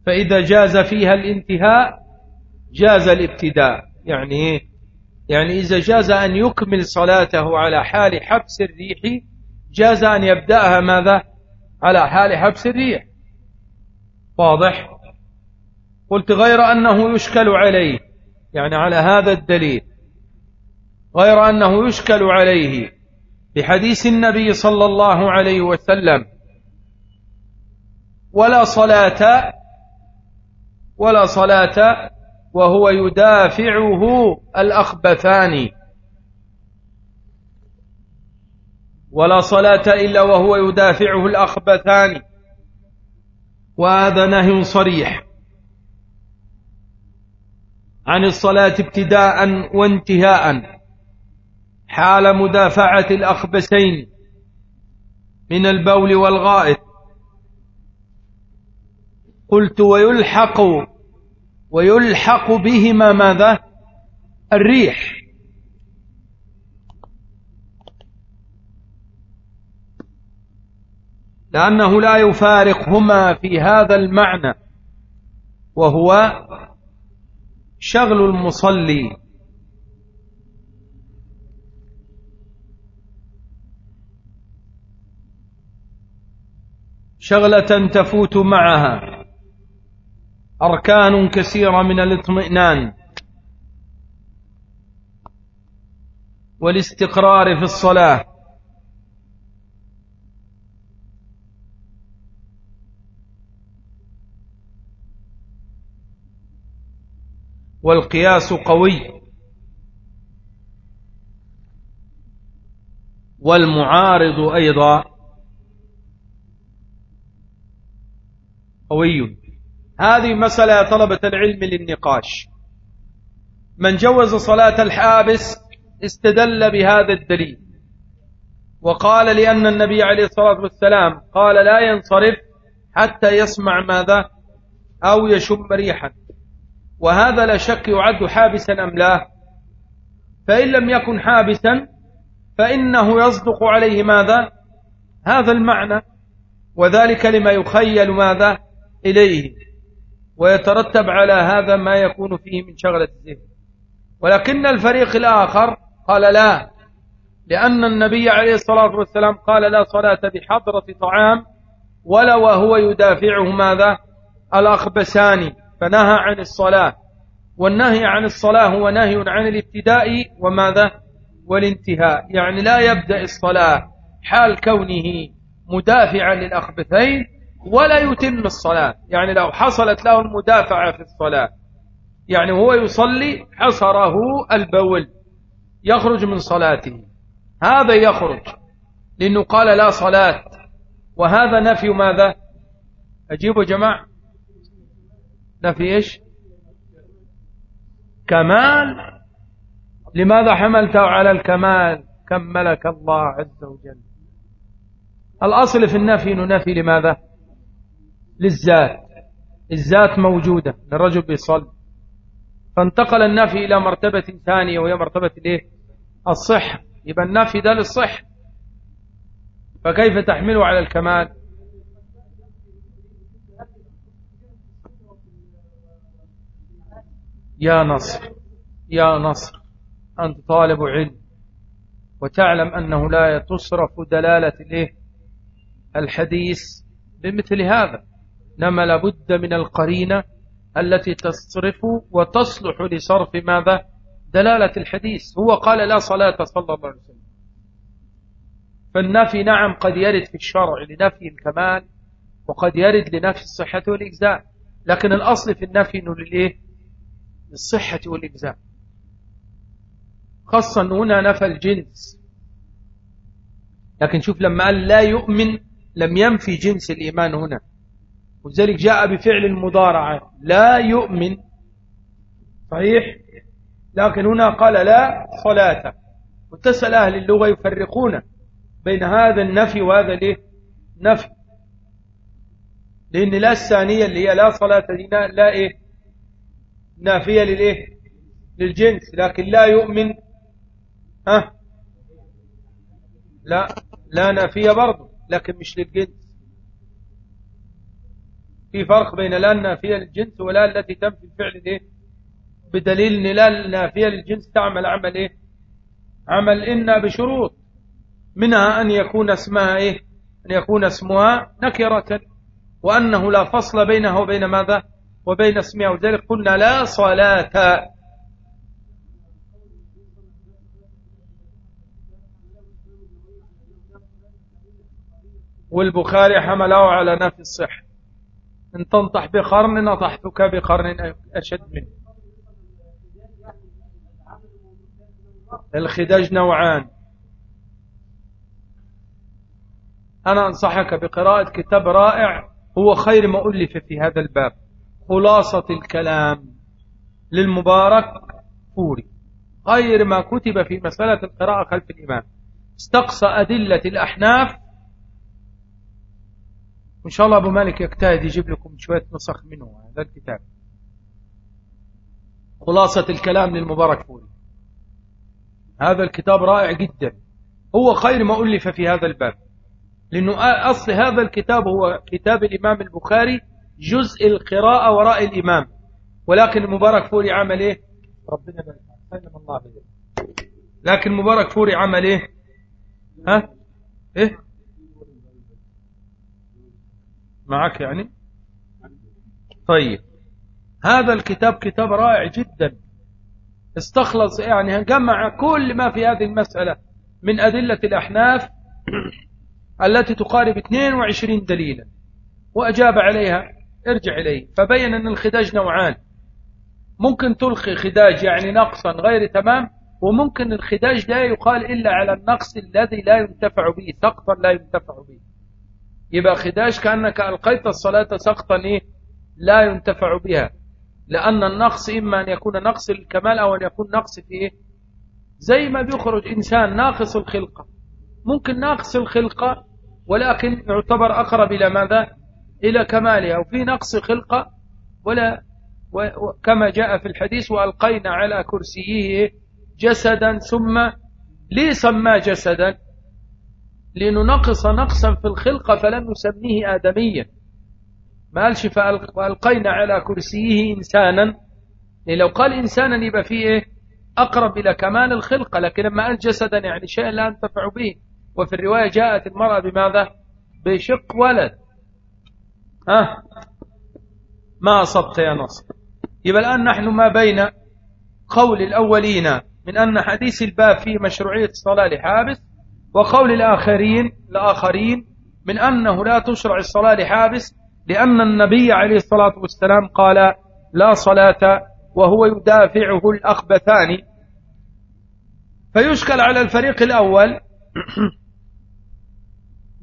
فإذا جاز فيها الانتهاء جاز الابتداء. يعني إيه؟ يعني إذا جاز أن يكمل صلاته على حال حبس الريح جاز أن يبدأها ماذا؟ على حال حبس الريح. واضح؟ قلت غير أنه يشكل عليه يعني على هذا الدليل. غير أنه يشكل عليه بحديث النبي صلى الله عليه وسلم. ولا صلاة ولا صلاة وهو يدافعه الأخبثان. ولا صلاة إلا وهو يدافعه الأخبثان. وهذا نهي صريح. عن الصلاة ابتداء وانتهاء. حال مدافعة الأخبثين من البول والغائط. قلت ويلحق ويلحق بهما ماذا؟ الريح. لأنه لا يفارقهما في هذا المعنى وهو شغل المصلي. شغلة تفوت معها. أركان كثيرة من الاطمئنان. والاستقرار في الصلاة. والقياس قوي. والمعارض أيضا قوي. هذه مسألة يا طلبة العلم للنقاش. من جوز صلاة الحابس استدل بهذا الدليل. وقال لأن النبي عليه الصلاة والسلام قال لا ينصرف حتى يسمع ماذا؟ أو يشم ريحا. وهذا لا شك يعد حابسا أم لا؟ فإن لم يكن حابسا فإنه يصدق عليه ماذا؟ هذا المعنى وذلك لما يخيل ماذا؟ إليه ويترتب على هذا ما يكون فيه من شغلة الذهن. ولكن الفريق الآخر قال لا لأن النبي عليه الصلاة والسلام قال لا صلاة بحضرة طعام ولا وهو يدافعه ماذا؟ الأخبسان فنهى عن الصلاة. والنهي عن الصلاة هو نهي عن الابتداء وماذا؟ والانتهاء. يعني لا يبدأ الصلاة حال كونه مدافعا للأخبثين ولا يتم الصلاة. يعني لو حصلت له المدافعة في الصلاة. يعني هو يصلي حصره البول يخرج من صلاته. هذا يخرج لأنه قال لا صلاة. وهذا نفي ماذا؟ أجيبوا جماعة نفي إيش؟ كمال. لماذا حملته على الكمال؟ كملك الله عز وجل. الأصل في النفي ننفي لماذا؟ للذات. الذات موجودة. الرجل بيصلي. فانتقل النفي إلى مرتبة ثانية وهي مرتبة الايه الصحة. يبقى النفي ده للصحة. فكيف تحمله على الكمال؟ يا نصر يا نصر أنت طالب علم وتعلم أنه لا تصرف دلالة الحديث بمثل هذا. إنما لابد من القرينة التي تصرف وتصلح لصرف ماذا؟ دلالة الحديث. هو قال لا صلاة صلى الله عليه وسلم. فالنفي نعم قد يرد في الشرع لنفي الكمال وقد يرد لنفي الصحة والإجزاء لكن الأصل في النفي أنه للإيه؟ للصحة والإجزاء. خاصة هنا نفى الجنس. لكن شوف لما قال لا يؤمن لم ينفي جنس الإيمان هنا. وذلك جاء بفعل المضارعة. لا يؤمن. صحيح؟ لكن هنا قال لا صلاة. وتسأل أهل اللغة يفرقون بين هذا النفي وهذا الإيه؟ نفي. لأن لا الثانية اللي هي لا صلاة لنا لا إيه؟ نافية للإيه؟ للجنس لكن لا يؤمن. ها؟ لا لا نافية برضه لكن مش للجنس. في فرق بين لا النافية للجنس ولا التي تنفي الفعل الإيه؟ بدليل إن لا النافية للجنس تعمل عمل إيه؟ عمل إن بشروط منها أن يكون اسمها إيه؟ أن يكون اسمها نكرة وأنه لا فصل بينها وبين ماذا؟ وبين اسمها وذلك قلنا لا صلاة. والبخاري حمله على نفي الصحة. إن تنطح بقرن نطحتك بقرن أشد منه. الخداج نوعان. أنا أنصحك بقراءة كتاب رائع هو خير ما ألف في هذا الباب. خلاصة الكلام للمبارك فوري غير ما كتب في مسألة القراءة خلف الإمام. استقصى أدلة الأحناف. وإن شاء الله أبو مالك يجتهد يجيب لكم شوية نسخ منه هذا الكتاب. خلاصة الكلام للمباركفوري. هذا الكتاب رائع جدا. هو خير ما ألف في هذا الباب. لأنه أصل هذا الكتاب هو كتاب الإمام البخاري جزء القراءة وراء الإمام. ولكن المباركفوري عمل إيه؟ ربنا سلم الله بذلك لكن مبارك فوري عمل إيه؟ ها؟ إيه؟ معك يعني؟ طيب. هذا الكتاب كتاب رائع جدا. استخلص يعني جمع كل ما في هذه المسألة من أدلة الأحناف التي تقارب 22 دليلا. وأجاب عليها ارجع إليه. فبين أن الخداج نوعان. ممكن تلقي خداج يعني نقصا غير تمام وممكن الخداج لا يقال إلا على النقص الذي لا ينتفع به سقطا لا ينتفع به. يبقى خداج كأنك ألقيت الصلاة سقطا إيه؟ لا ينتفع بها. لأن النقص إما أن يكون نقص الكمال أو أن يكون نقص في إيه؟ زي ما بيخرج إنسان ناقص الخلقة. ممكن ناقص الخلقة ولكن يعتبر أقرب إلى ماذا؟ إلى كمالها وفي نقص خلقة ولا كما جاء في الحديث وألقينا على كرسيه جسدا ثم ليه سماه جسدا؟ لأنه نقص نقصا في الخلقة فلم يسميه آدميا. ما قالش فألقينا على كرسيه إنسانا. يعني لو قال إنسانا يبقى فيه إيه؟ أقرب إلى كمال الخلقة لكن لما قال جسدا يعني شيء لا ينتفع به. وفي الرواية جاءت المرأة بماذا؟ بشق ولد. ها؟ ما أصبت يا نصر. يبقى الآن نحن ما بين قول الأولين من أن حديث الباب فيه مشروعية الصلاة لحابس وقول الآخرين الآخرين من أنه لا تشرع الصلاة لحابس لأن النبي عليه الصلاة والسلام قال لا صلاة وهو يدافعه الأخبثان. فيشكل على الفريق الأول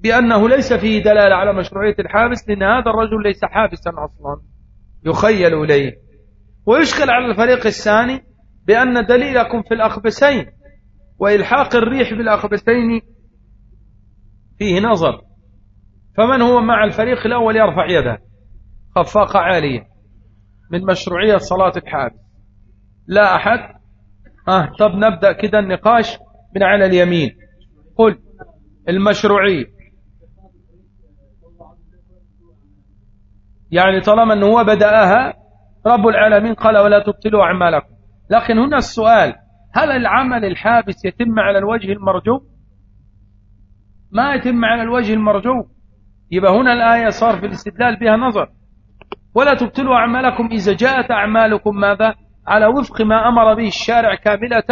بأنه ليس فيه دلالة على مشروعية الحابس لأن هذا الرجل ليس حابسا أصلا. يخيل إليه. ويشكل على الفريق الثاني بأن دليلكم في الأخبسين وإلحاق الريح بالأخبسين فيه نظر. فمن هو مع الفريق الأول يرفع يده. خفاقة عالية من مشروعية صلاة الحابس. لا أحد. آه طب نبدأ كده النقاش من على اليمين. قل المشروعية يعني طالما أنه هو بدأها رب العالمين قال ولا تبطلوا أعمالكم. لكن هنا السؤال هل العمل الحابس يتم على الوجه المرجو؟ ما يتم على الوجه المرجو. يبقى هنا الآية صار في الاستدلال بها نظر. ولا تبطلوا أعمالكم إذا جاءت أعمالكم ماذا؟ على وفق ما أمر به الشارع كاملة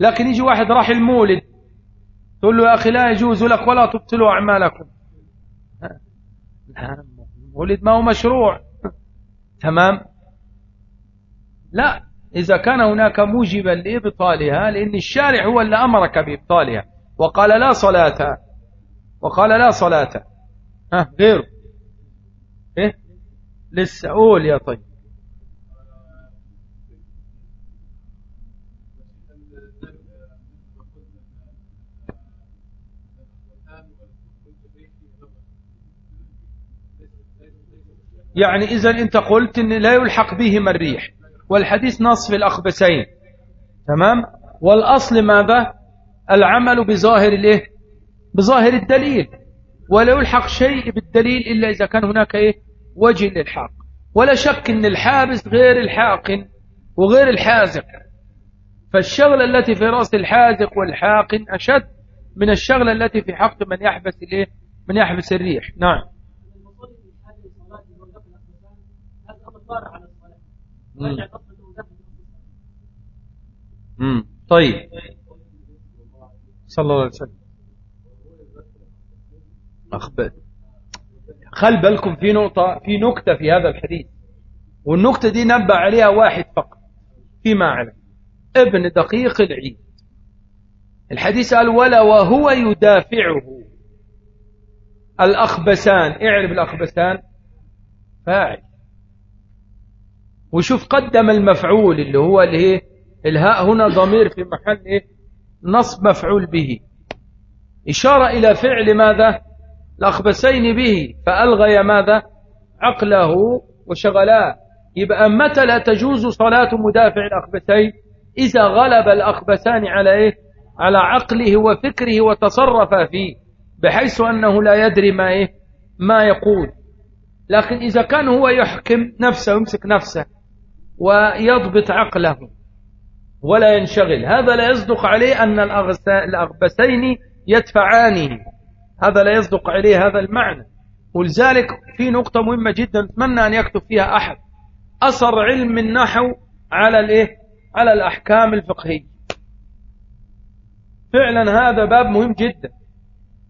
لكن يجي واحد راح المولد تقول له يا أخي لا يجوز لك ولا تبطلوا أعمالكم. المولد ما هو مشروع. تمام؟ لا إذا كان هناك موجبا لإبطالها لأن الشارع هو اللي أمرك بإبطالها. وقال لا صلاة. وقال لا صلاة. ها غيره. إيه؟ لسه قول يا طيب. يعني إذا أنت قلت أن لا يلحق بهما الريح والحديث نص في الأخبسين تمام؟ والأصل ماذا؟ العمل بظاهر الإيه؟ بظاهر الدليل ولا يلحق شيء بالدليل إلا إذا كان هناك إيه؟ وجه للحاق. ولا شك أن الحابس غير الحاقن وغير الحازق فالشغلة التي في رأس الحازق والحاقن أشد من الشغلة التي في حق من يحبس الإيه؟ من يحبس الريح. نعم. امم طيب. صلى الله عليه وسلم. أخبر. خل بالكم في نقطة في نكتة في هذا الحديث. والنكتة دي نبع عليها واحد فقط. فيما أعلم ابن دقيق العيد. الحديث قال ولا وهو يدافعه. الأخبسان اعرف الأخبسان فاعل. وشوف قدم المفعول اللي هو الايه الهاء هنا ضمير في محل إيه؟ نصب مفعول به. إشارة إلى فعل ماذا؟ الأخبسين به فألغي ماذا؟ عقله وشغلاه. يبقى متى لا تجوز صلاة مدافع الأخبسين إذا غلب الأخبسان على إيه؟ على عقله وفكره وتصرف فيه بحيث أنه لا يدري ما إيه؟ ما يقول. لكن إذا كان هو يحكم نفسه ويمسك نفسه ويضبط عقله ولا ينشغل. هذا لا يصدق عليه أن الأغبسين يدفعانه هذا لا يصدق عليه هذا المعنى. ولذلك في نقطة مهمة جدا أتمنى أن يكتب فيها أحد. أثر علم النحو على الإيه؟ على الأحكام الفقهية. فعلا هذا باب مهم جدا.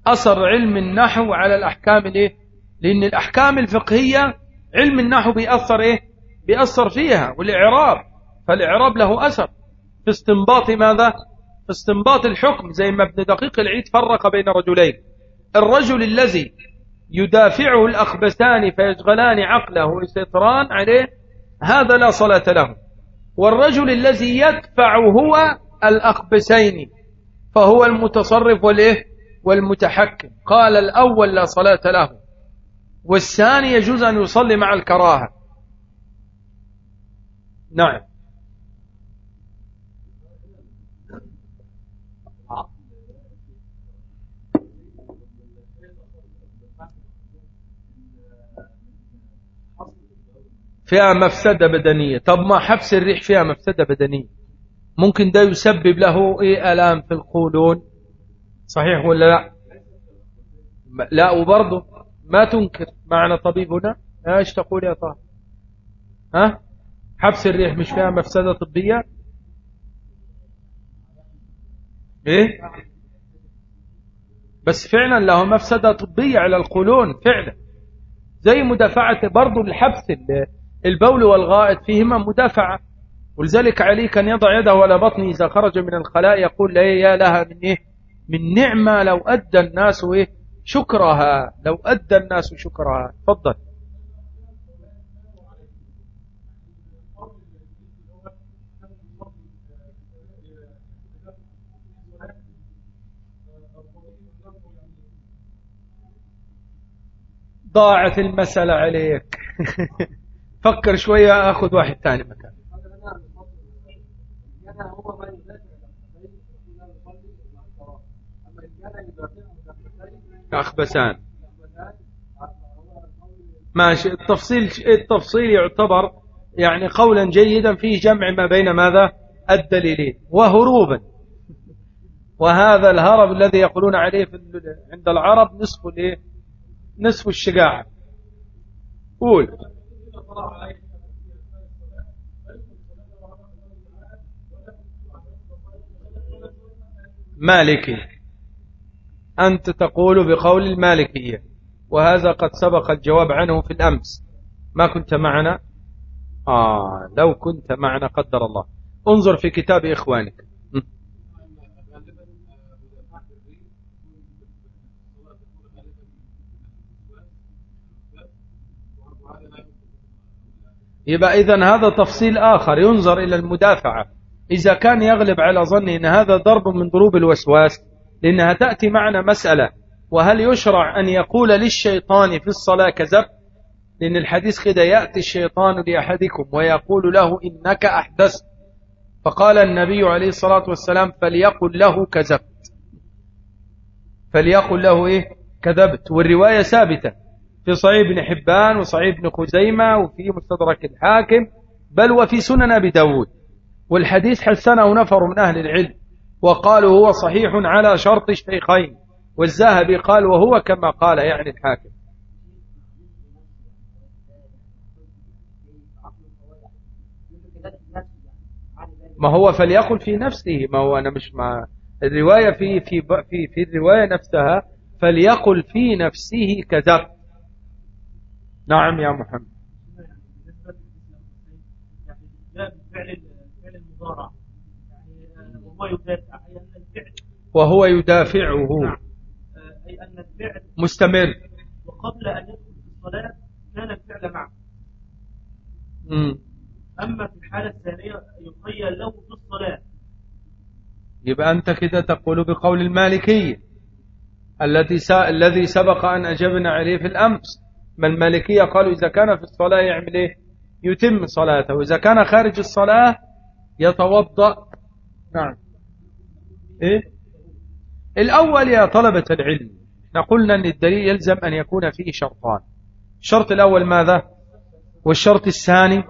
أثر علم النحو على الأحكام الإيه؟ لأن الأحكام الفقهية علم النحو بيأثر إيه؟ بيأثر فيها والإعراب. فالإعراب له أثر. في استنباط ماذا؟ في استنباط الحكم زي ما ابن دقيق العيد فرق بين رجلين. الرجل الذي يدافعه الأخبثان فيشغلان عقله ويسيطران عليه هذا لا صلاة له. والرجل الذي يدفع هو الأخبثين فهو المتصرف والإيه؟ والمتحكم. قال الأول لا صلاة له والثاني يجوز أن يصلي مع الكراهة. نعم. فيها مفسدة بدنية. طب ما حبس الريح فيها مفسدة بدنية. ممكن ده يسبب له إيه ألام في القولون؟ صحيح ولا لا؟ لا وبرضه ما تنكر معنا طبيب هنا. إيش تقول يا طه؟ ها؟ حبس الريح مش فيها مفسدة طبية؟ إيه؟ بس فعلا له مفسدة طبية على القولون فعلا. زي مدافعة برضو الحبس البول والغائط فيهما مدافعة. ولذلك علي كان يضع يده على بطنه إذا خرج من الخلاء يقول لا يا لها من إيه؟ من نعمة لو أدى الناس إيه؟ شكرها لو أدى الناس شكرها. تفضل. ضاعت المسألة عليك. فكر شوية أخذ واحد ثاني مكان. أخبسان ماشي. التفصيل التفصيل يعتبر يعني قولا جيدا فيه جمع ما بين ماذا؟ الدليلين. وهروبا وهذا الهرب الذي يقولون عليه في عند العرب نصف الايه نصف الشجاعة قول. مالكي أنت تقول بقول المالكية وهذا قد سبق الجواب عنه في الأمس. ما كنت معنا؟ آه لو كنت معنا قدر الله. انظر في كتاب إخوانك. يبقى إذن هذا تفصيل آخر ينظر إلى المدافعة. إذا كان يغلب على ظني أن هذا ضرب من ضروب الوسواس لأنها تأتي معنا مسألة. وهل يشرع أن يقول للشيطان في الصلاة كذب؟ لأن الحديث كده يأتي الشيطان لأحدكم ويقول له إنك أحدثت فقال النبي عليه الصلاة والسلام فليقل له كذبت. فليقل له إيه؟ كذبت. والرواية ثابتة. في صحيح ابن حبان وصحيح ابن خزيمة وفي مستدرك الحاكم بل وفي سنن أبي داود. والحديث حسنه نفر من أهل العلم وقالوا هو صحيح على شرط الشيخين. والذهبي قال وهو كما قال يعني الحاكم. ما هو فليقل في نفسه ما هو أنا مش مع الرواية في في في في الرواية نفسها فليقل في نفسه كذب. نعم يا محمد. وهو يدافعه. أي أن الفعل مستمر. وقبل أن يدخل في الصلاة كان الفعل معه. أما في الحالة الثانية يخيل له في الصلاة يبقى أنت كده تقول بقول المالكية. التي الذي سبق أن أجبنا عليه في الأمس. ما المالكية قالوا إذا كان في الصلاة يعمل إيه؟ يتم صلاته. وإذا كان خارج الصلاة يتوضأ. نعم. إيه؟ الأول يا طلبة العلم قلنا أن الدليل يلزم أن يكون فيه شرطان. الشرط الأول ماذا؟ والشرط الثاني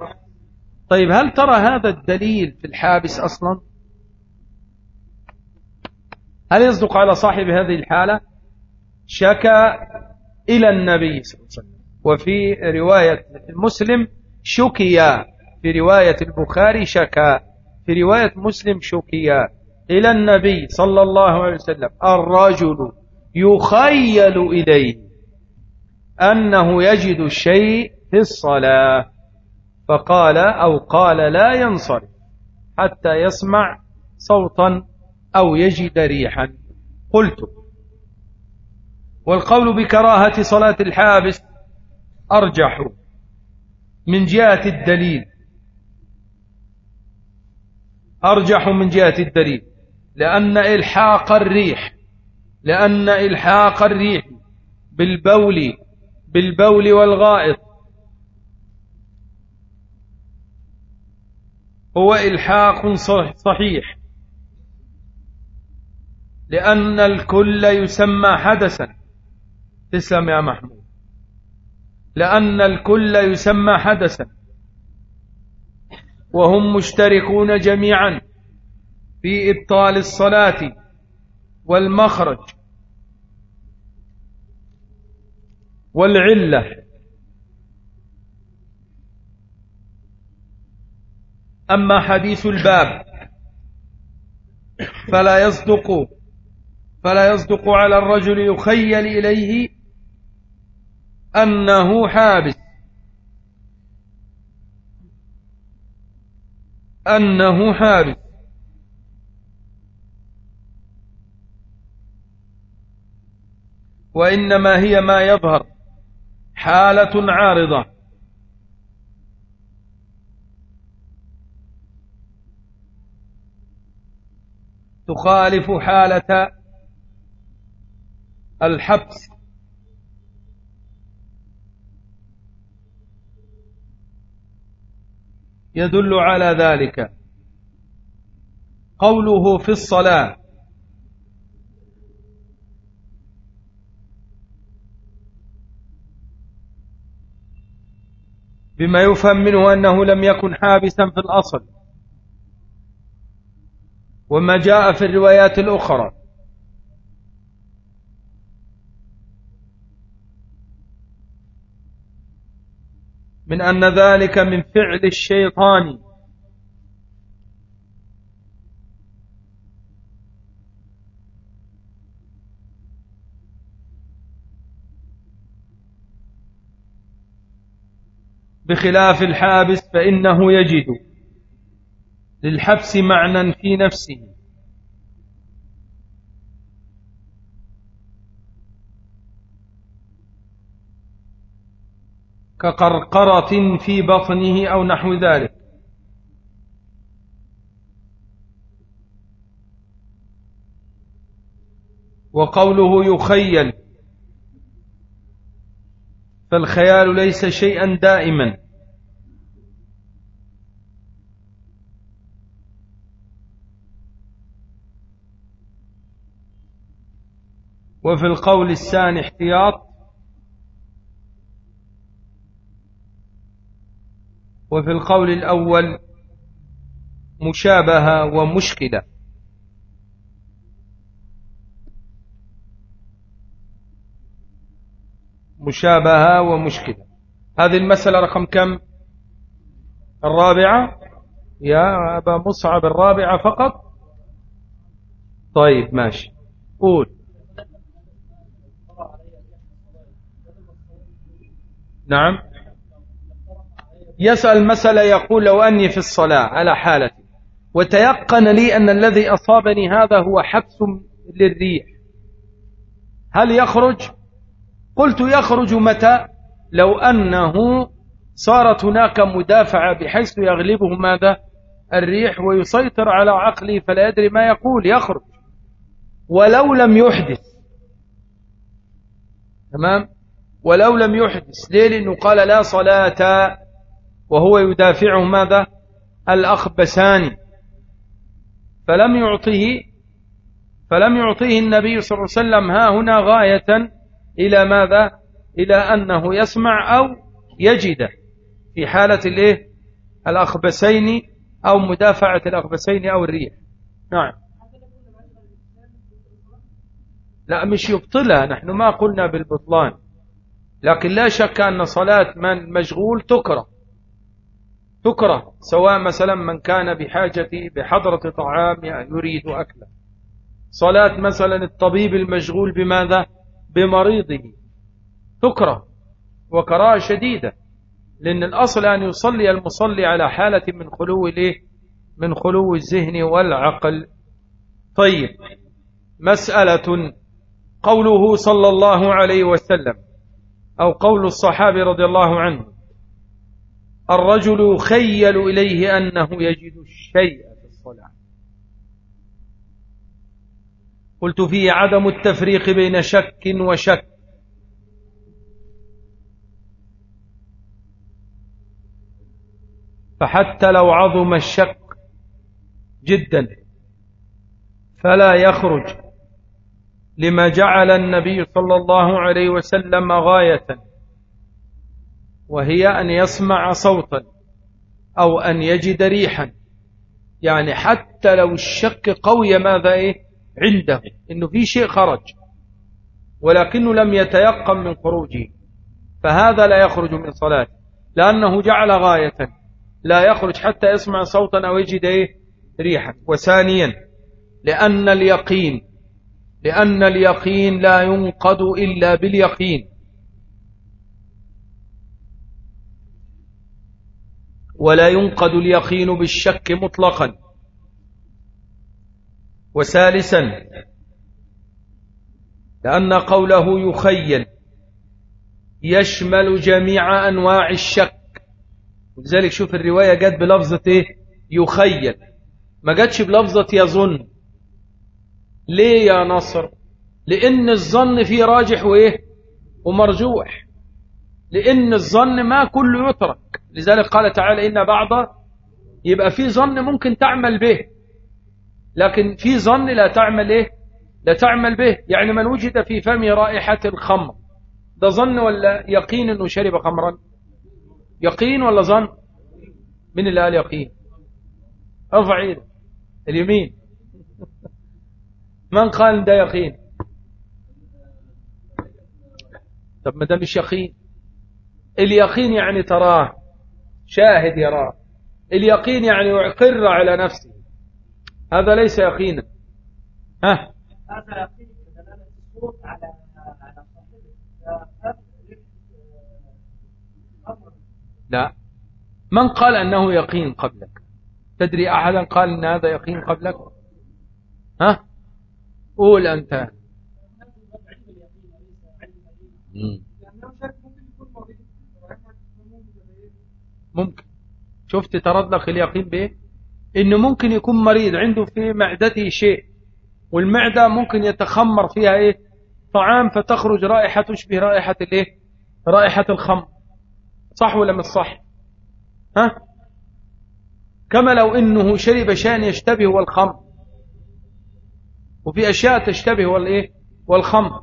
طيب هل ترى هذا الدليل في الحابس أصلا؟ هل يصدق على صاحب هذه الحالة؟ شكى إلى النبي صلى الله عليه وسلم. وفي رواية المسلم شكيا في رواية البخاري شكا في رواية مسلم شكيا إلى النبي صلى الله عليه وسلم الرجل يخيل إليه أنه يجد الشيء في الصلاة. فقال أو قال لا ينصرف حتى يسمع صوتا أو يجد ريحا. قلت والقول بكراهة صلاة الحابس أرجح من جهة الدليل. أرجح من جهة الدليل. لأن إلحاق الريح لأن إلحاق الريح بالبول بالبول والغائط هو إلحاق صحيح. لأن الكل يسمى حدثا. تسلم يا محمود. لأن الكل يسمى حدثا. وهم مشتركون جميعا في إبطال الصلاة والمخرج والعلة. أما حديث الباب فلا يصدق فلا يصدق على الرجل يخيل إليه أنه حابس. أنه حابس. وإنما هي ما يظهر. حالة عارضة. تخالف حالة الحبس. يدل على ذلك. قوله في الصلاة. بما يفهم منه أنه لم يكن حابسا في الأصل. وما جاء في الروايات الأخرى. من أن ذلك من فعل الشيطان. بخلاف الحابس فإنه يجد للحبس معنى في نفسه. كقرقرة في بطنه أو نحو ذلك. وقوله يخيل. فالخيال ليس شيئا دائما. وفي القول الثاني احتياط. وفي القول الأول مشابهة ومشكلة. مشابهة ومشكلة. هذه المسألة رقم كم؟ الرابعة. يا أبا مصعب الرابعة فقط. طيب ماشي. قول. نعم. يسأل مسألة يقول لو أني في الصلاة على حالتي. وتيقن لي أن الذي أصابني هذا هو حبس للريح. هل يخرج؟ قلت يخرج متى؟ لو أنه صارت هناك مدافعة بحيث يغلبه ماذا؟ الريح ويسيطر على عقلي فلا يدري ما يقول. يخرج. ولو لم يحدث. تمام؟ ولو لم يحدث. ليه؟ لأنه قال لا صلاة وهو يدافعه ماذا؟ الأخبسان فلم يعطيه فلم يعطيه النبي صلى الله عليه وسلم ها هنا غاية إلى ماذا؟ إلى أنه يسمع أو يجد في حالة الإيه؟ الأخبسين أو مدافعة الأخبسين أو الريح. نعم. لا مش يبطلها. نحن ما قلنا بالبطلان. لكن لا شك أن صلاة من مشغول تكره. تكره سواء مثلا من كان بحاجة بحضرة طعام يريد أكله. صلاة مثلا الطبيب المشغول بماذا؟ بمريضه. تكره وكراهة شديدة لأن الأصل أن يصلي المصلي على حالة من خلو الايه من خلو الذهن والعقل. طيب مسألة قوله صلى الله عليه وسلم أو قول الصحابي رضي الله عنه. الرجل يخيل إليه أنه يجد الشيء في الصلاة. قلت فيه عدم التفريق بين شك وشك. فحتى لو عظم الشك جدا فلا يخرج لما جعل النبي صلى الله عليه وسلم غاية. وهي أن يسمع صوتا أو أن يجد ريحا. يعني حتى لو الشك قوي ماذا إيه؟ عنده. إنه في شيء خرج. ولكنه لم يتيقن من خروجه. فهذا لا يخرج من صلاته. لأنه جعل غاية. لا يخرج حتى يسمع صوتا أو يجد إيه؟ ريحا. وثانيا لأن اليقين لأن اليقين لا ينقض إلا باليقين. ولا ينقض اليقين بالشك مطلقا. وثالثا لأن قوله يخيل يشمل جميع أنواع الشك. ولذلك شوف الرواية جت بلفظة إيه؟ يخيل. ما جاتش بلفظة يظن. ليه يا نصر؟ لأن الظن فيه راجح وإيه؟ ومرجوح. لأن الظن ما كله يترك. لذلك قال تعالى إن بعض يبقى في ظن ممكن تعمل به. لكن في ظن لا تعمل إيه؟ لا تعمل به. يعني من وجد في فمه رائحة الخمر. ده ظن ولا يقين أنه شرب خمرا؟ يقين ولا ظن؟ من اللي قال يقين. ارفع إيدك اليمين. من قال ده يقين؟ طب ما ده مش يقين. اليقين يعني تراه. شاهد يراه اليقين يعني يقر على نفسه. هذا ليس يقينا. ها؟ هذا يقين دلالة الصوت على على لا. من قال أنه يقين قبلك؟ تدري أحدا قال أن هذا يقين قبلك؟ ها؟ قول أنت. ممكن. شفت ترد لك اليقين بإيه؟ إنه ممكن يكون مريض عنده في معدته شيء والمعدة ممكن يتخمر فيها إيه؟ طعام فتخرج رائحة تشبه رائحة الإيه؟ رائحة الخمر. صح ولا مش صح؟ ها؟ كما لو إنه شرب شيئا يشتبه والخمر. وفي أشياء تشتبه والإيه؟ والخمر.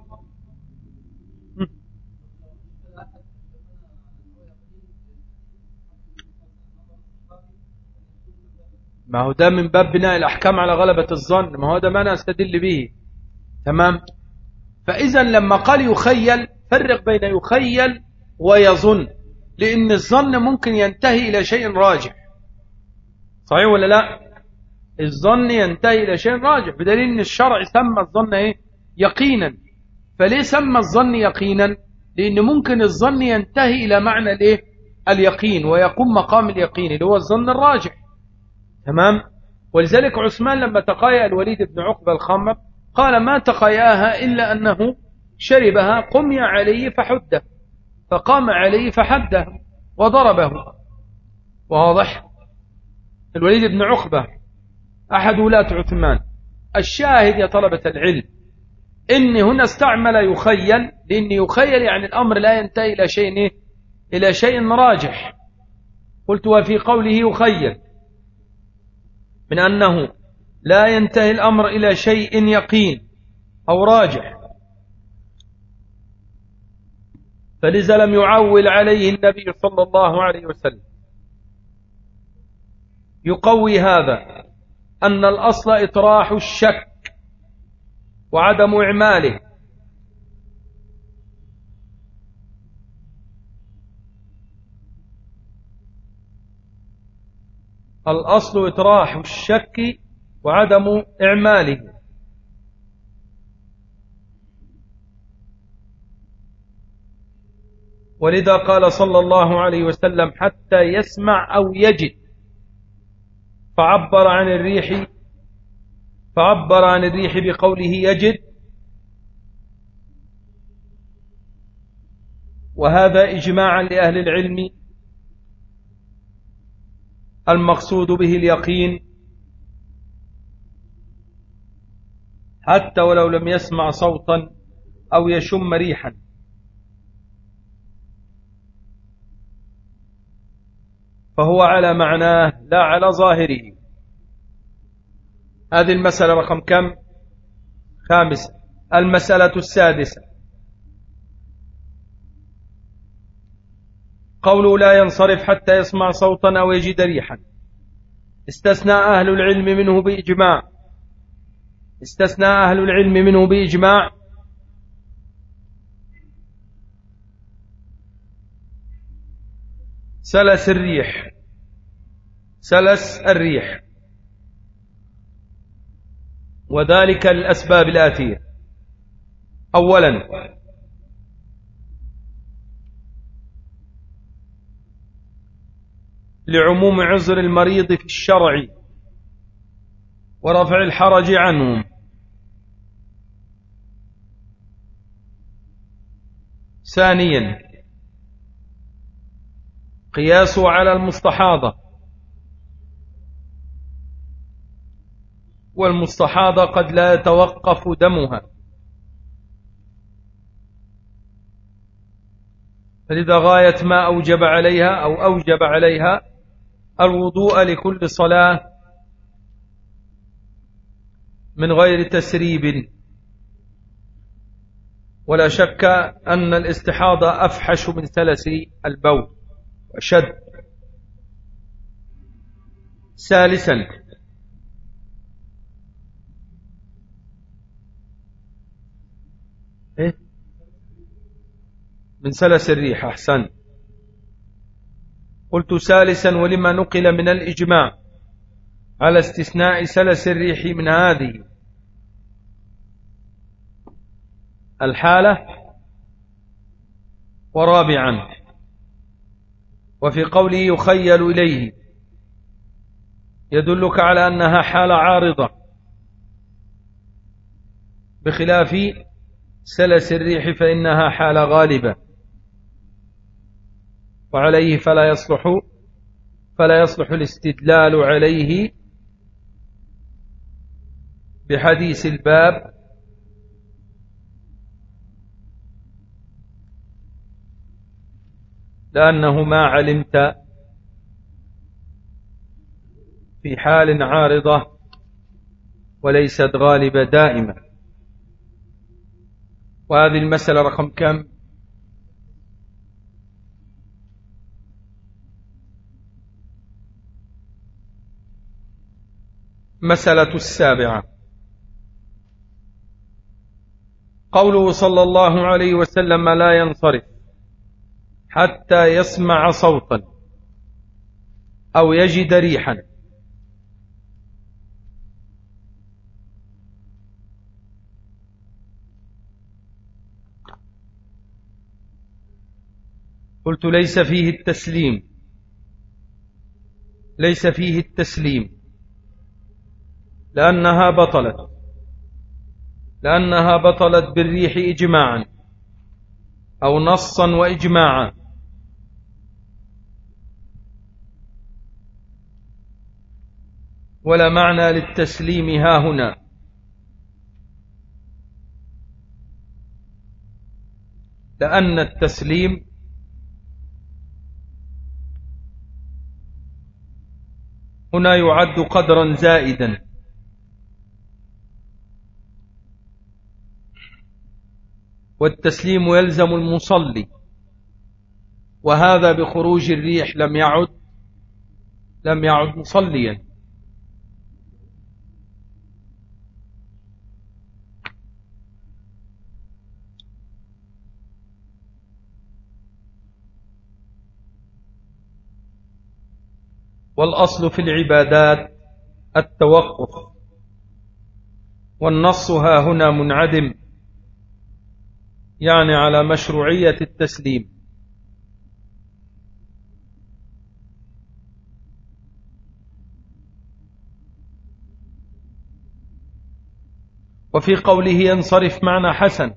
ما هو ده من باب بناء الأحكام على غلبة الظن. ما هو ده ما أنا أستدل به. تمام؟ فإذا لما قال يخيل فرق بين يخيل ويظن لأن الظن ممكن ينتهي إلى شيء راجح. صحيح ولا لا؟ الظن ينتهي إلى شيء راجح بدليل أن الشرع سمى الظن إيه؟ يقينا. فليه سمى الظن يقينا؟ لأن ممكن الظن ينتهي إلى معنى الإيه؟ اليقين ويقوم مقام اليقين اللي هو الظن الراجح. تمام؟ ولذلك عثمان لما تقايأ الوليد بن عقبة الخمر قال ما تقايأها إلا أنه شربها قمي عليه فحده. فقام عليه فحده وضربه. واضح؟ الوليد بن عقبة أحد ولاة عثمان. الشاهد يا طلبة العلم إن هنا استعمل يخيل لأن يخيل يعني الأمر لا ينتهي إلى شيء إلى شيء راجح. قلت وفي قوله يخيل. من أنه لا ينتهي الأمر إلى شيء يقين أو راجح. فلذا لم يعول عليه النبي صلى الله عليه وسلم. يقوي هذا أن الأصل إطراح الشك وعدم إعماله. الأصل إطراح الشك وعدم إعماله. ولذا قال صلى الله عليه وسلم حتى يسمع أو يجد. فعبر عن الريح فعبر عن الريح بقوله يجد. وهذا إجماعا لأهل العلم المقصود به اليقين. حتى ولو لم يسمع صوتا أو يشم ريحا. فهو على معناه لا على ظاهره. هذه المسألة رقم كم؟ خامسة. المسألة السادسة. قوله لا ينصرف حتى يسمع صوتا أو يجد ريحا. استثنى أهل العلم منه بإجماع. استثنى أهل العلم منه بإجماع. سلس الريح. سلس الريح. وذلك الأسباب الآتية. أولا لعموم عذر المريض في الشرع ورفع الحرج عنهم. ثانيا قياس على المستحاضة. والمستحاضة قد لا يتوقف دمها. فلذا غاية ما أوجب عليها أو أوجب عليها الوضوء لكل صلاة من غير تسريب. ولا شك أن الاستحاضة أفحش من سلس البول وشد ثالثا إيه؟ من سلس الريح أحسن قلت ثالثا ولما نقل من الإجماع على استثناء سلس الريح من هذه الحالة ورابعا وفي قوله يخيل إليه يدلك على أنها حالة عارضة بخلاف سلس الريح فإنها حالة غالبة. وعليه فلا يصلح فلا يصلح الاستدلال عليه بحديث الباب. لأنه ما علمت في حال عارضة وليست غالبة دائمة وهذه المسألة رقم كم؟ مسألة السابعة. قوله صلى الله عليه وسلم لا ينصرف حتى يسمع صوتا أو يجد ريحا. قلت ليس فيه التسليم. ليس فيه التسليم. لأنها بطلت. لأنها بطلت بالريح إجماعا أو نصا وإجماعا. ولا معنى للتسليم ها هنا. لأن التسليم هنا يعد قدرا زائدا. والتسليم يلزم المصلي. وهذا بخروج الريح لم يعد لم يعد مصليا. والأصل في العبادات التوقف. والنص ها هنا منعدم. يعني على مشروعية التسليم. وفي قوله ينصرف معنى حسن.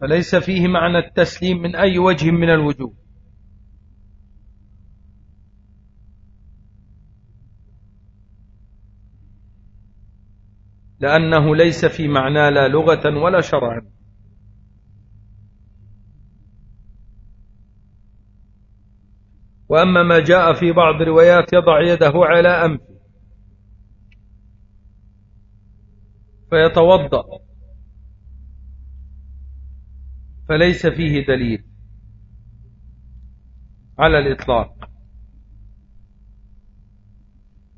فليس فيه معنى التسليم من أي وجه من الوجوه. لأنه ليس في معنى لا لغة ولا شرعا وأما ما جاء في بعض الروايات يضع يده على أنفه فيتوضأ فليس فيه دليل على الإطلاق.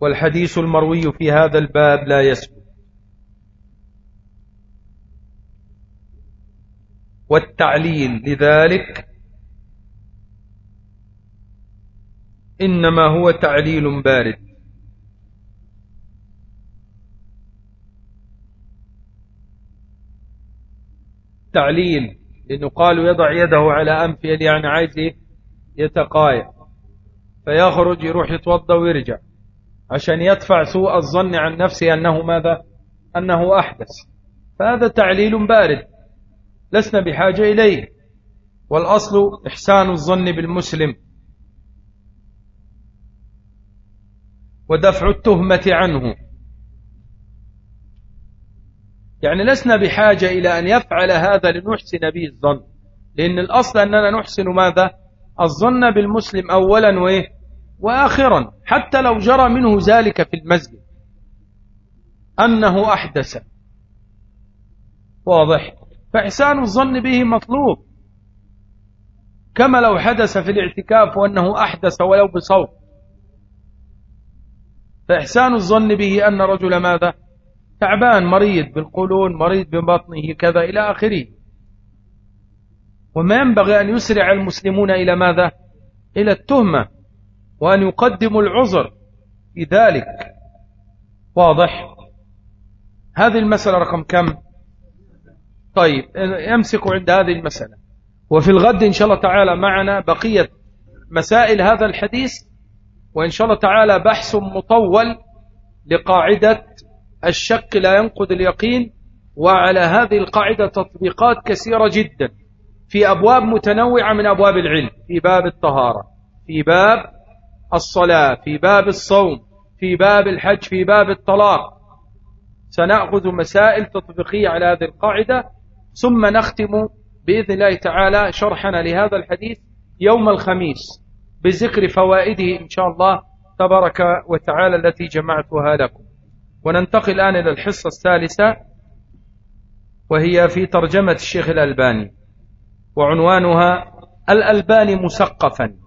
والحديث المروي في هذا الباب لا يثبت والتعليل لذلك إنما هو تعليل بارد. تعليل لأنه قالوا يضع يده على أنفه يعني عايز يتقايا فيخرج يروح يتوضى ويرجع عشان يدفع سوء الظن عن نفسه أنه ماذا؟ أنه أحدث. فهذا تعليل بارد. لسنا بحاجة إليه. والأصل إحسان الظن بالمسلم. ودفع التهمة عنه. يعني لسنا بحاجة إلى أن يفعل هذا لنحسن به الظن. لأن الأصل أننا نحسن ماذا؟ الظن بالمسلم أولا وإيه؟ وآخرا. حتى لو جرى منه ذلك في المسجد. أنه أحدث. واضح؟ فإحسان الظن به مطلوب. كما لو حدث في الاعتكاف وأنه أحدث ولو بصوت. فإحسان الظن به أن رجل ماذا؟ تعبان مريض بالقولون مريض ببطنه كذا إلى آخره. وما ينبغي أن يسرع المسلمون إلى ماذا؟ إلى التهمة وأن يقدموا العذر في ذلك. واضح؟ هذه المسألة رقم كم؟ طيب يمسك عند هذه المسألة. وفي الغد إن شاء الله تعالى معنا بقية مسائل هذا الحديث وإن شاء الله تعالى بحث مطول لقاعدة الشك لا ينقض اليقين وعلى هذه القاعدة تطبيقات كثيرة جدا. في أبواب متنوعة من أبواب العلم في باب الطهارة في باب الصلاة في باب الصوم في باب الحج في باب الطلاق. سنأخذ مسائل تطبيقية على هذه القاعدة ثم نختم بإذن الله تعالى شرحنا لهذا الحديث يوم الخميس بذكر فوائده إن شاء الله تبارك وتعالى التي جمعتها لكم. وننتقل الآن إلى الحصة الثالثة وهي في ترجمة الشيخ الألباني وعنوانها الألباني مثقفا.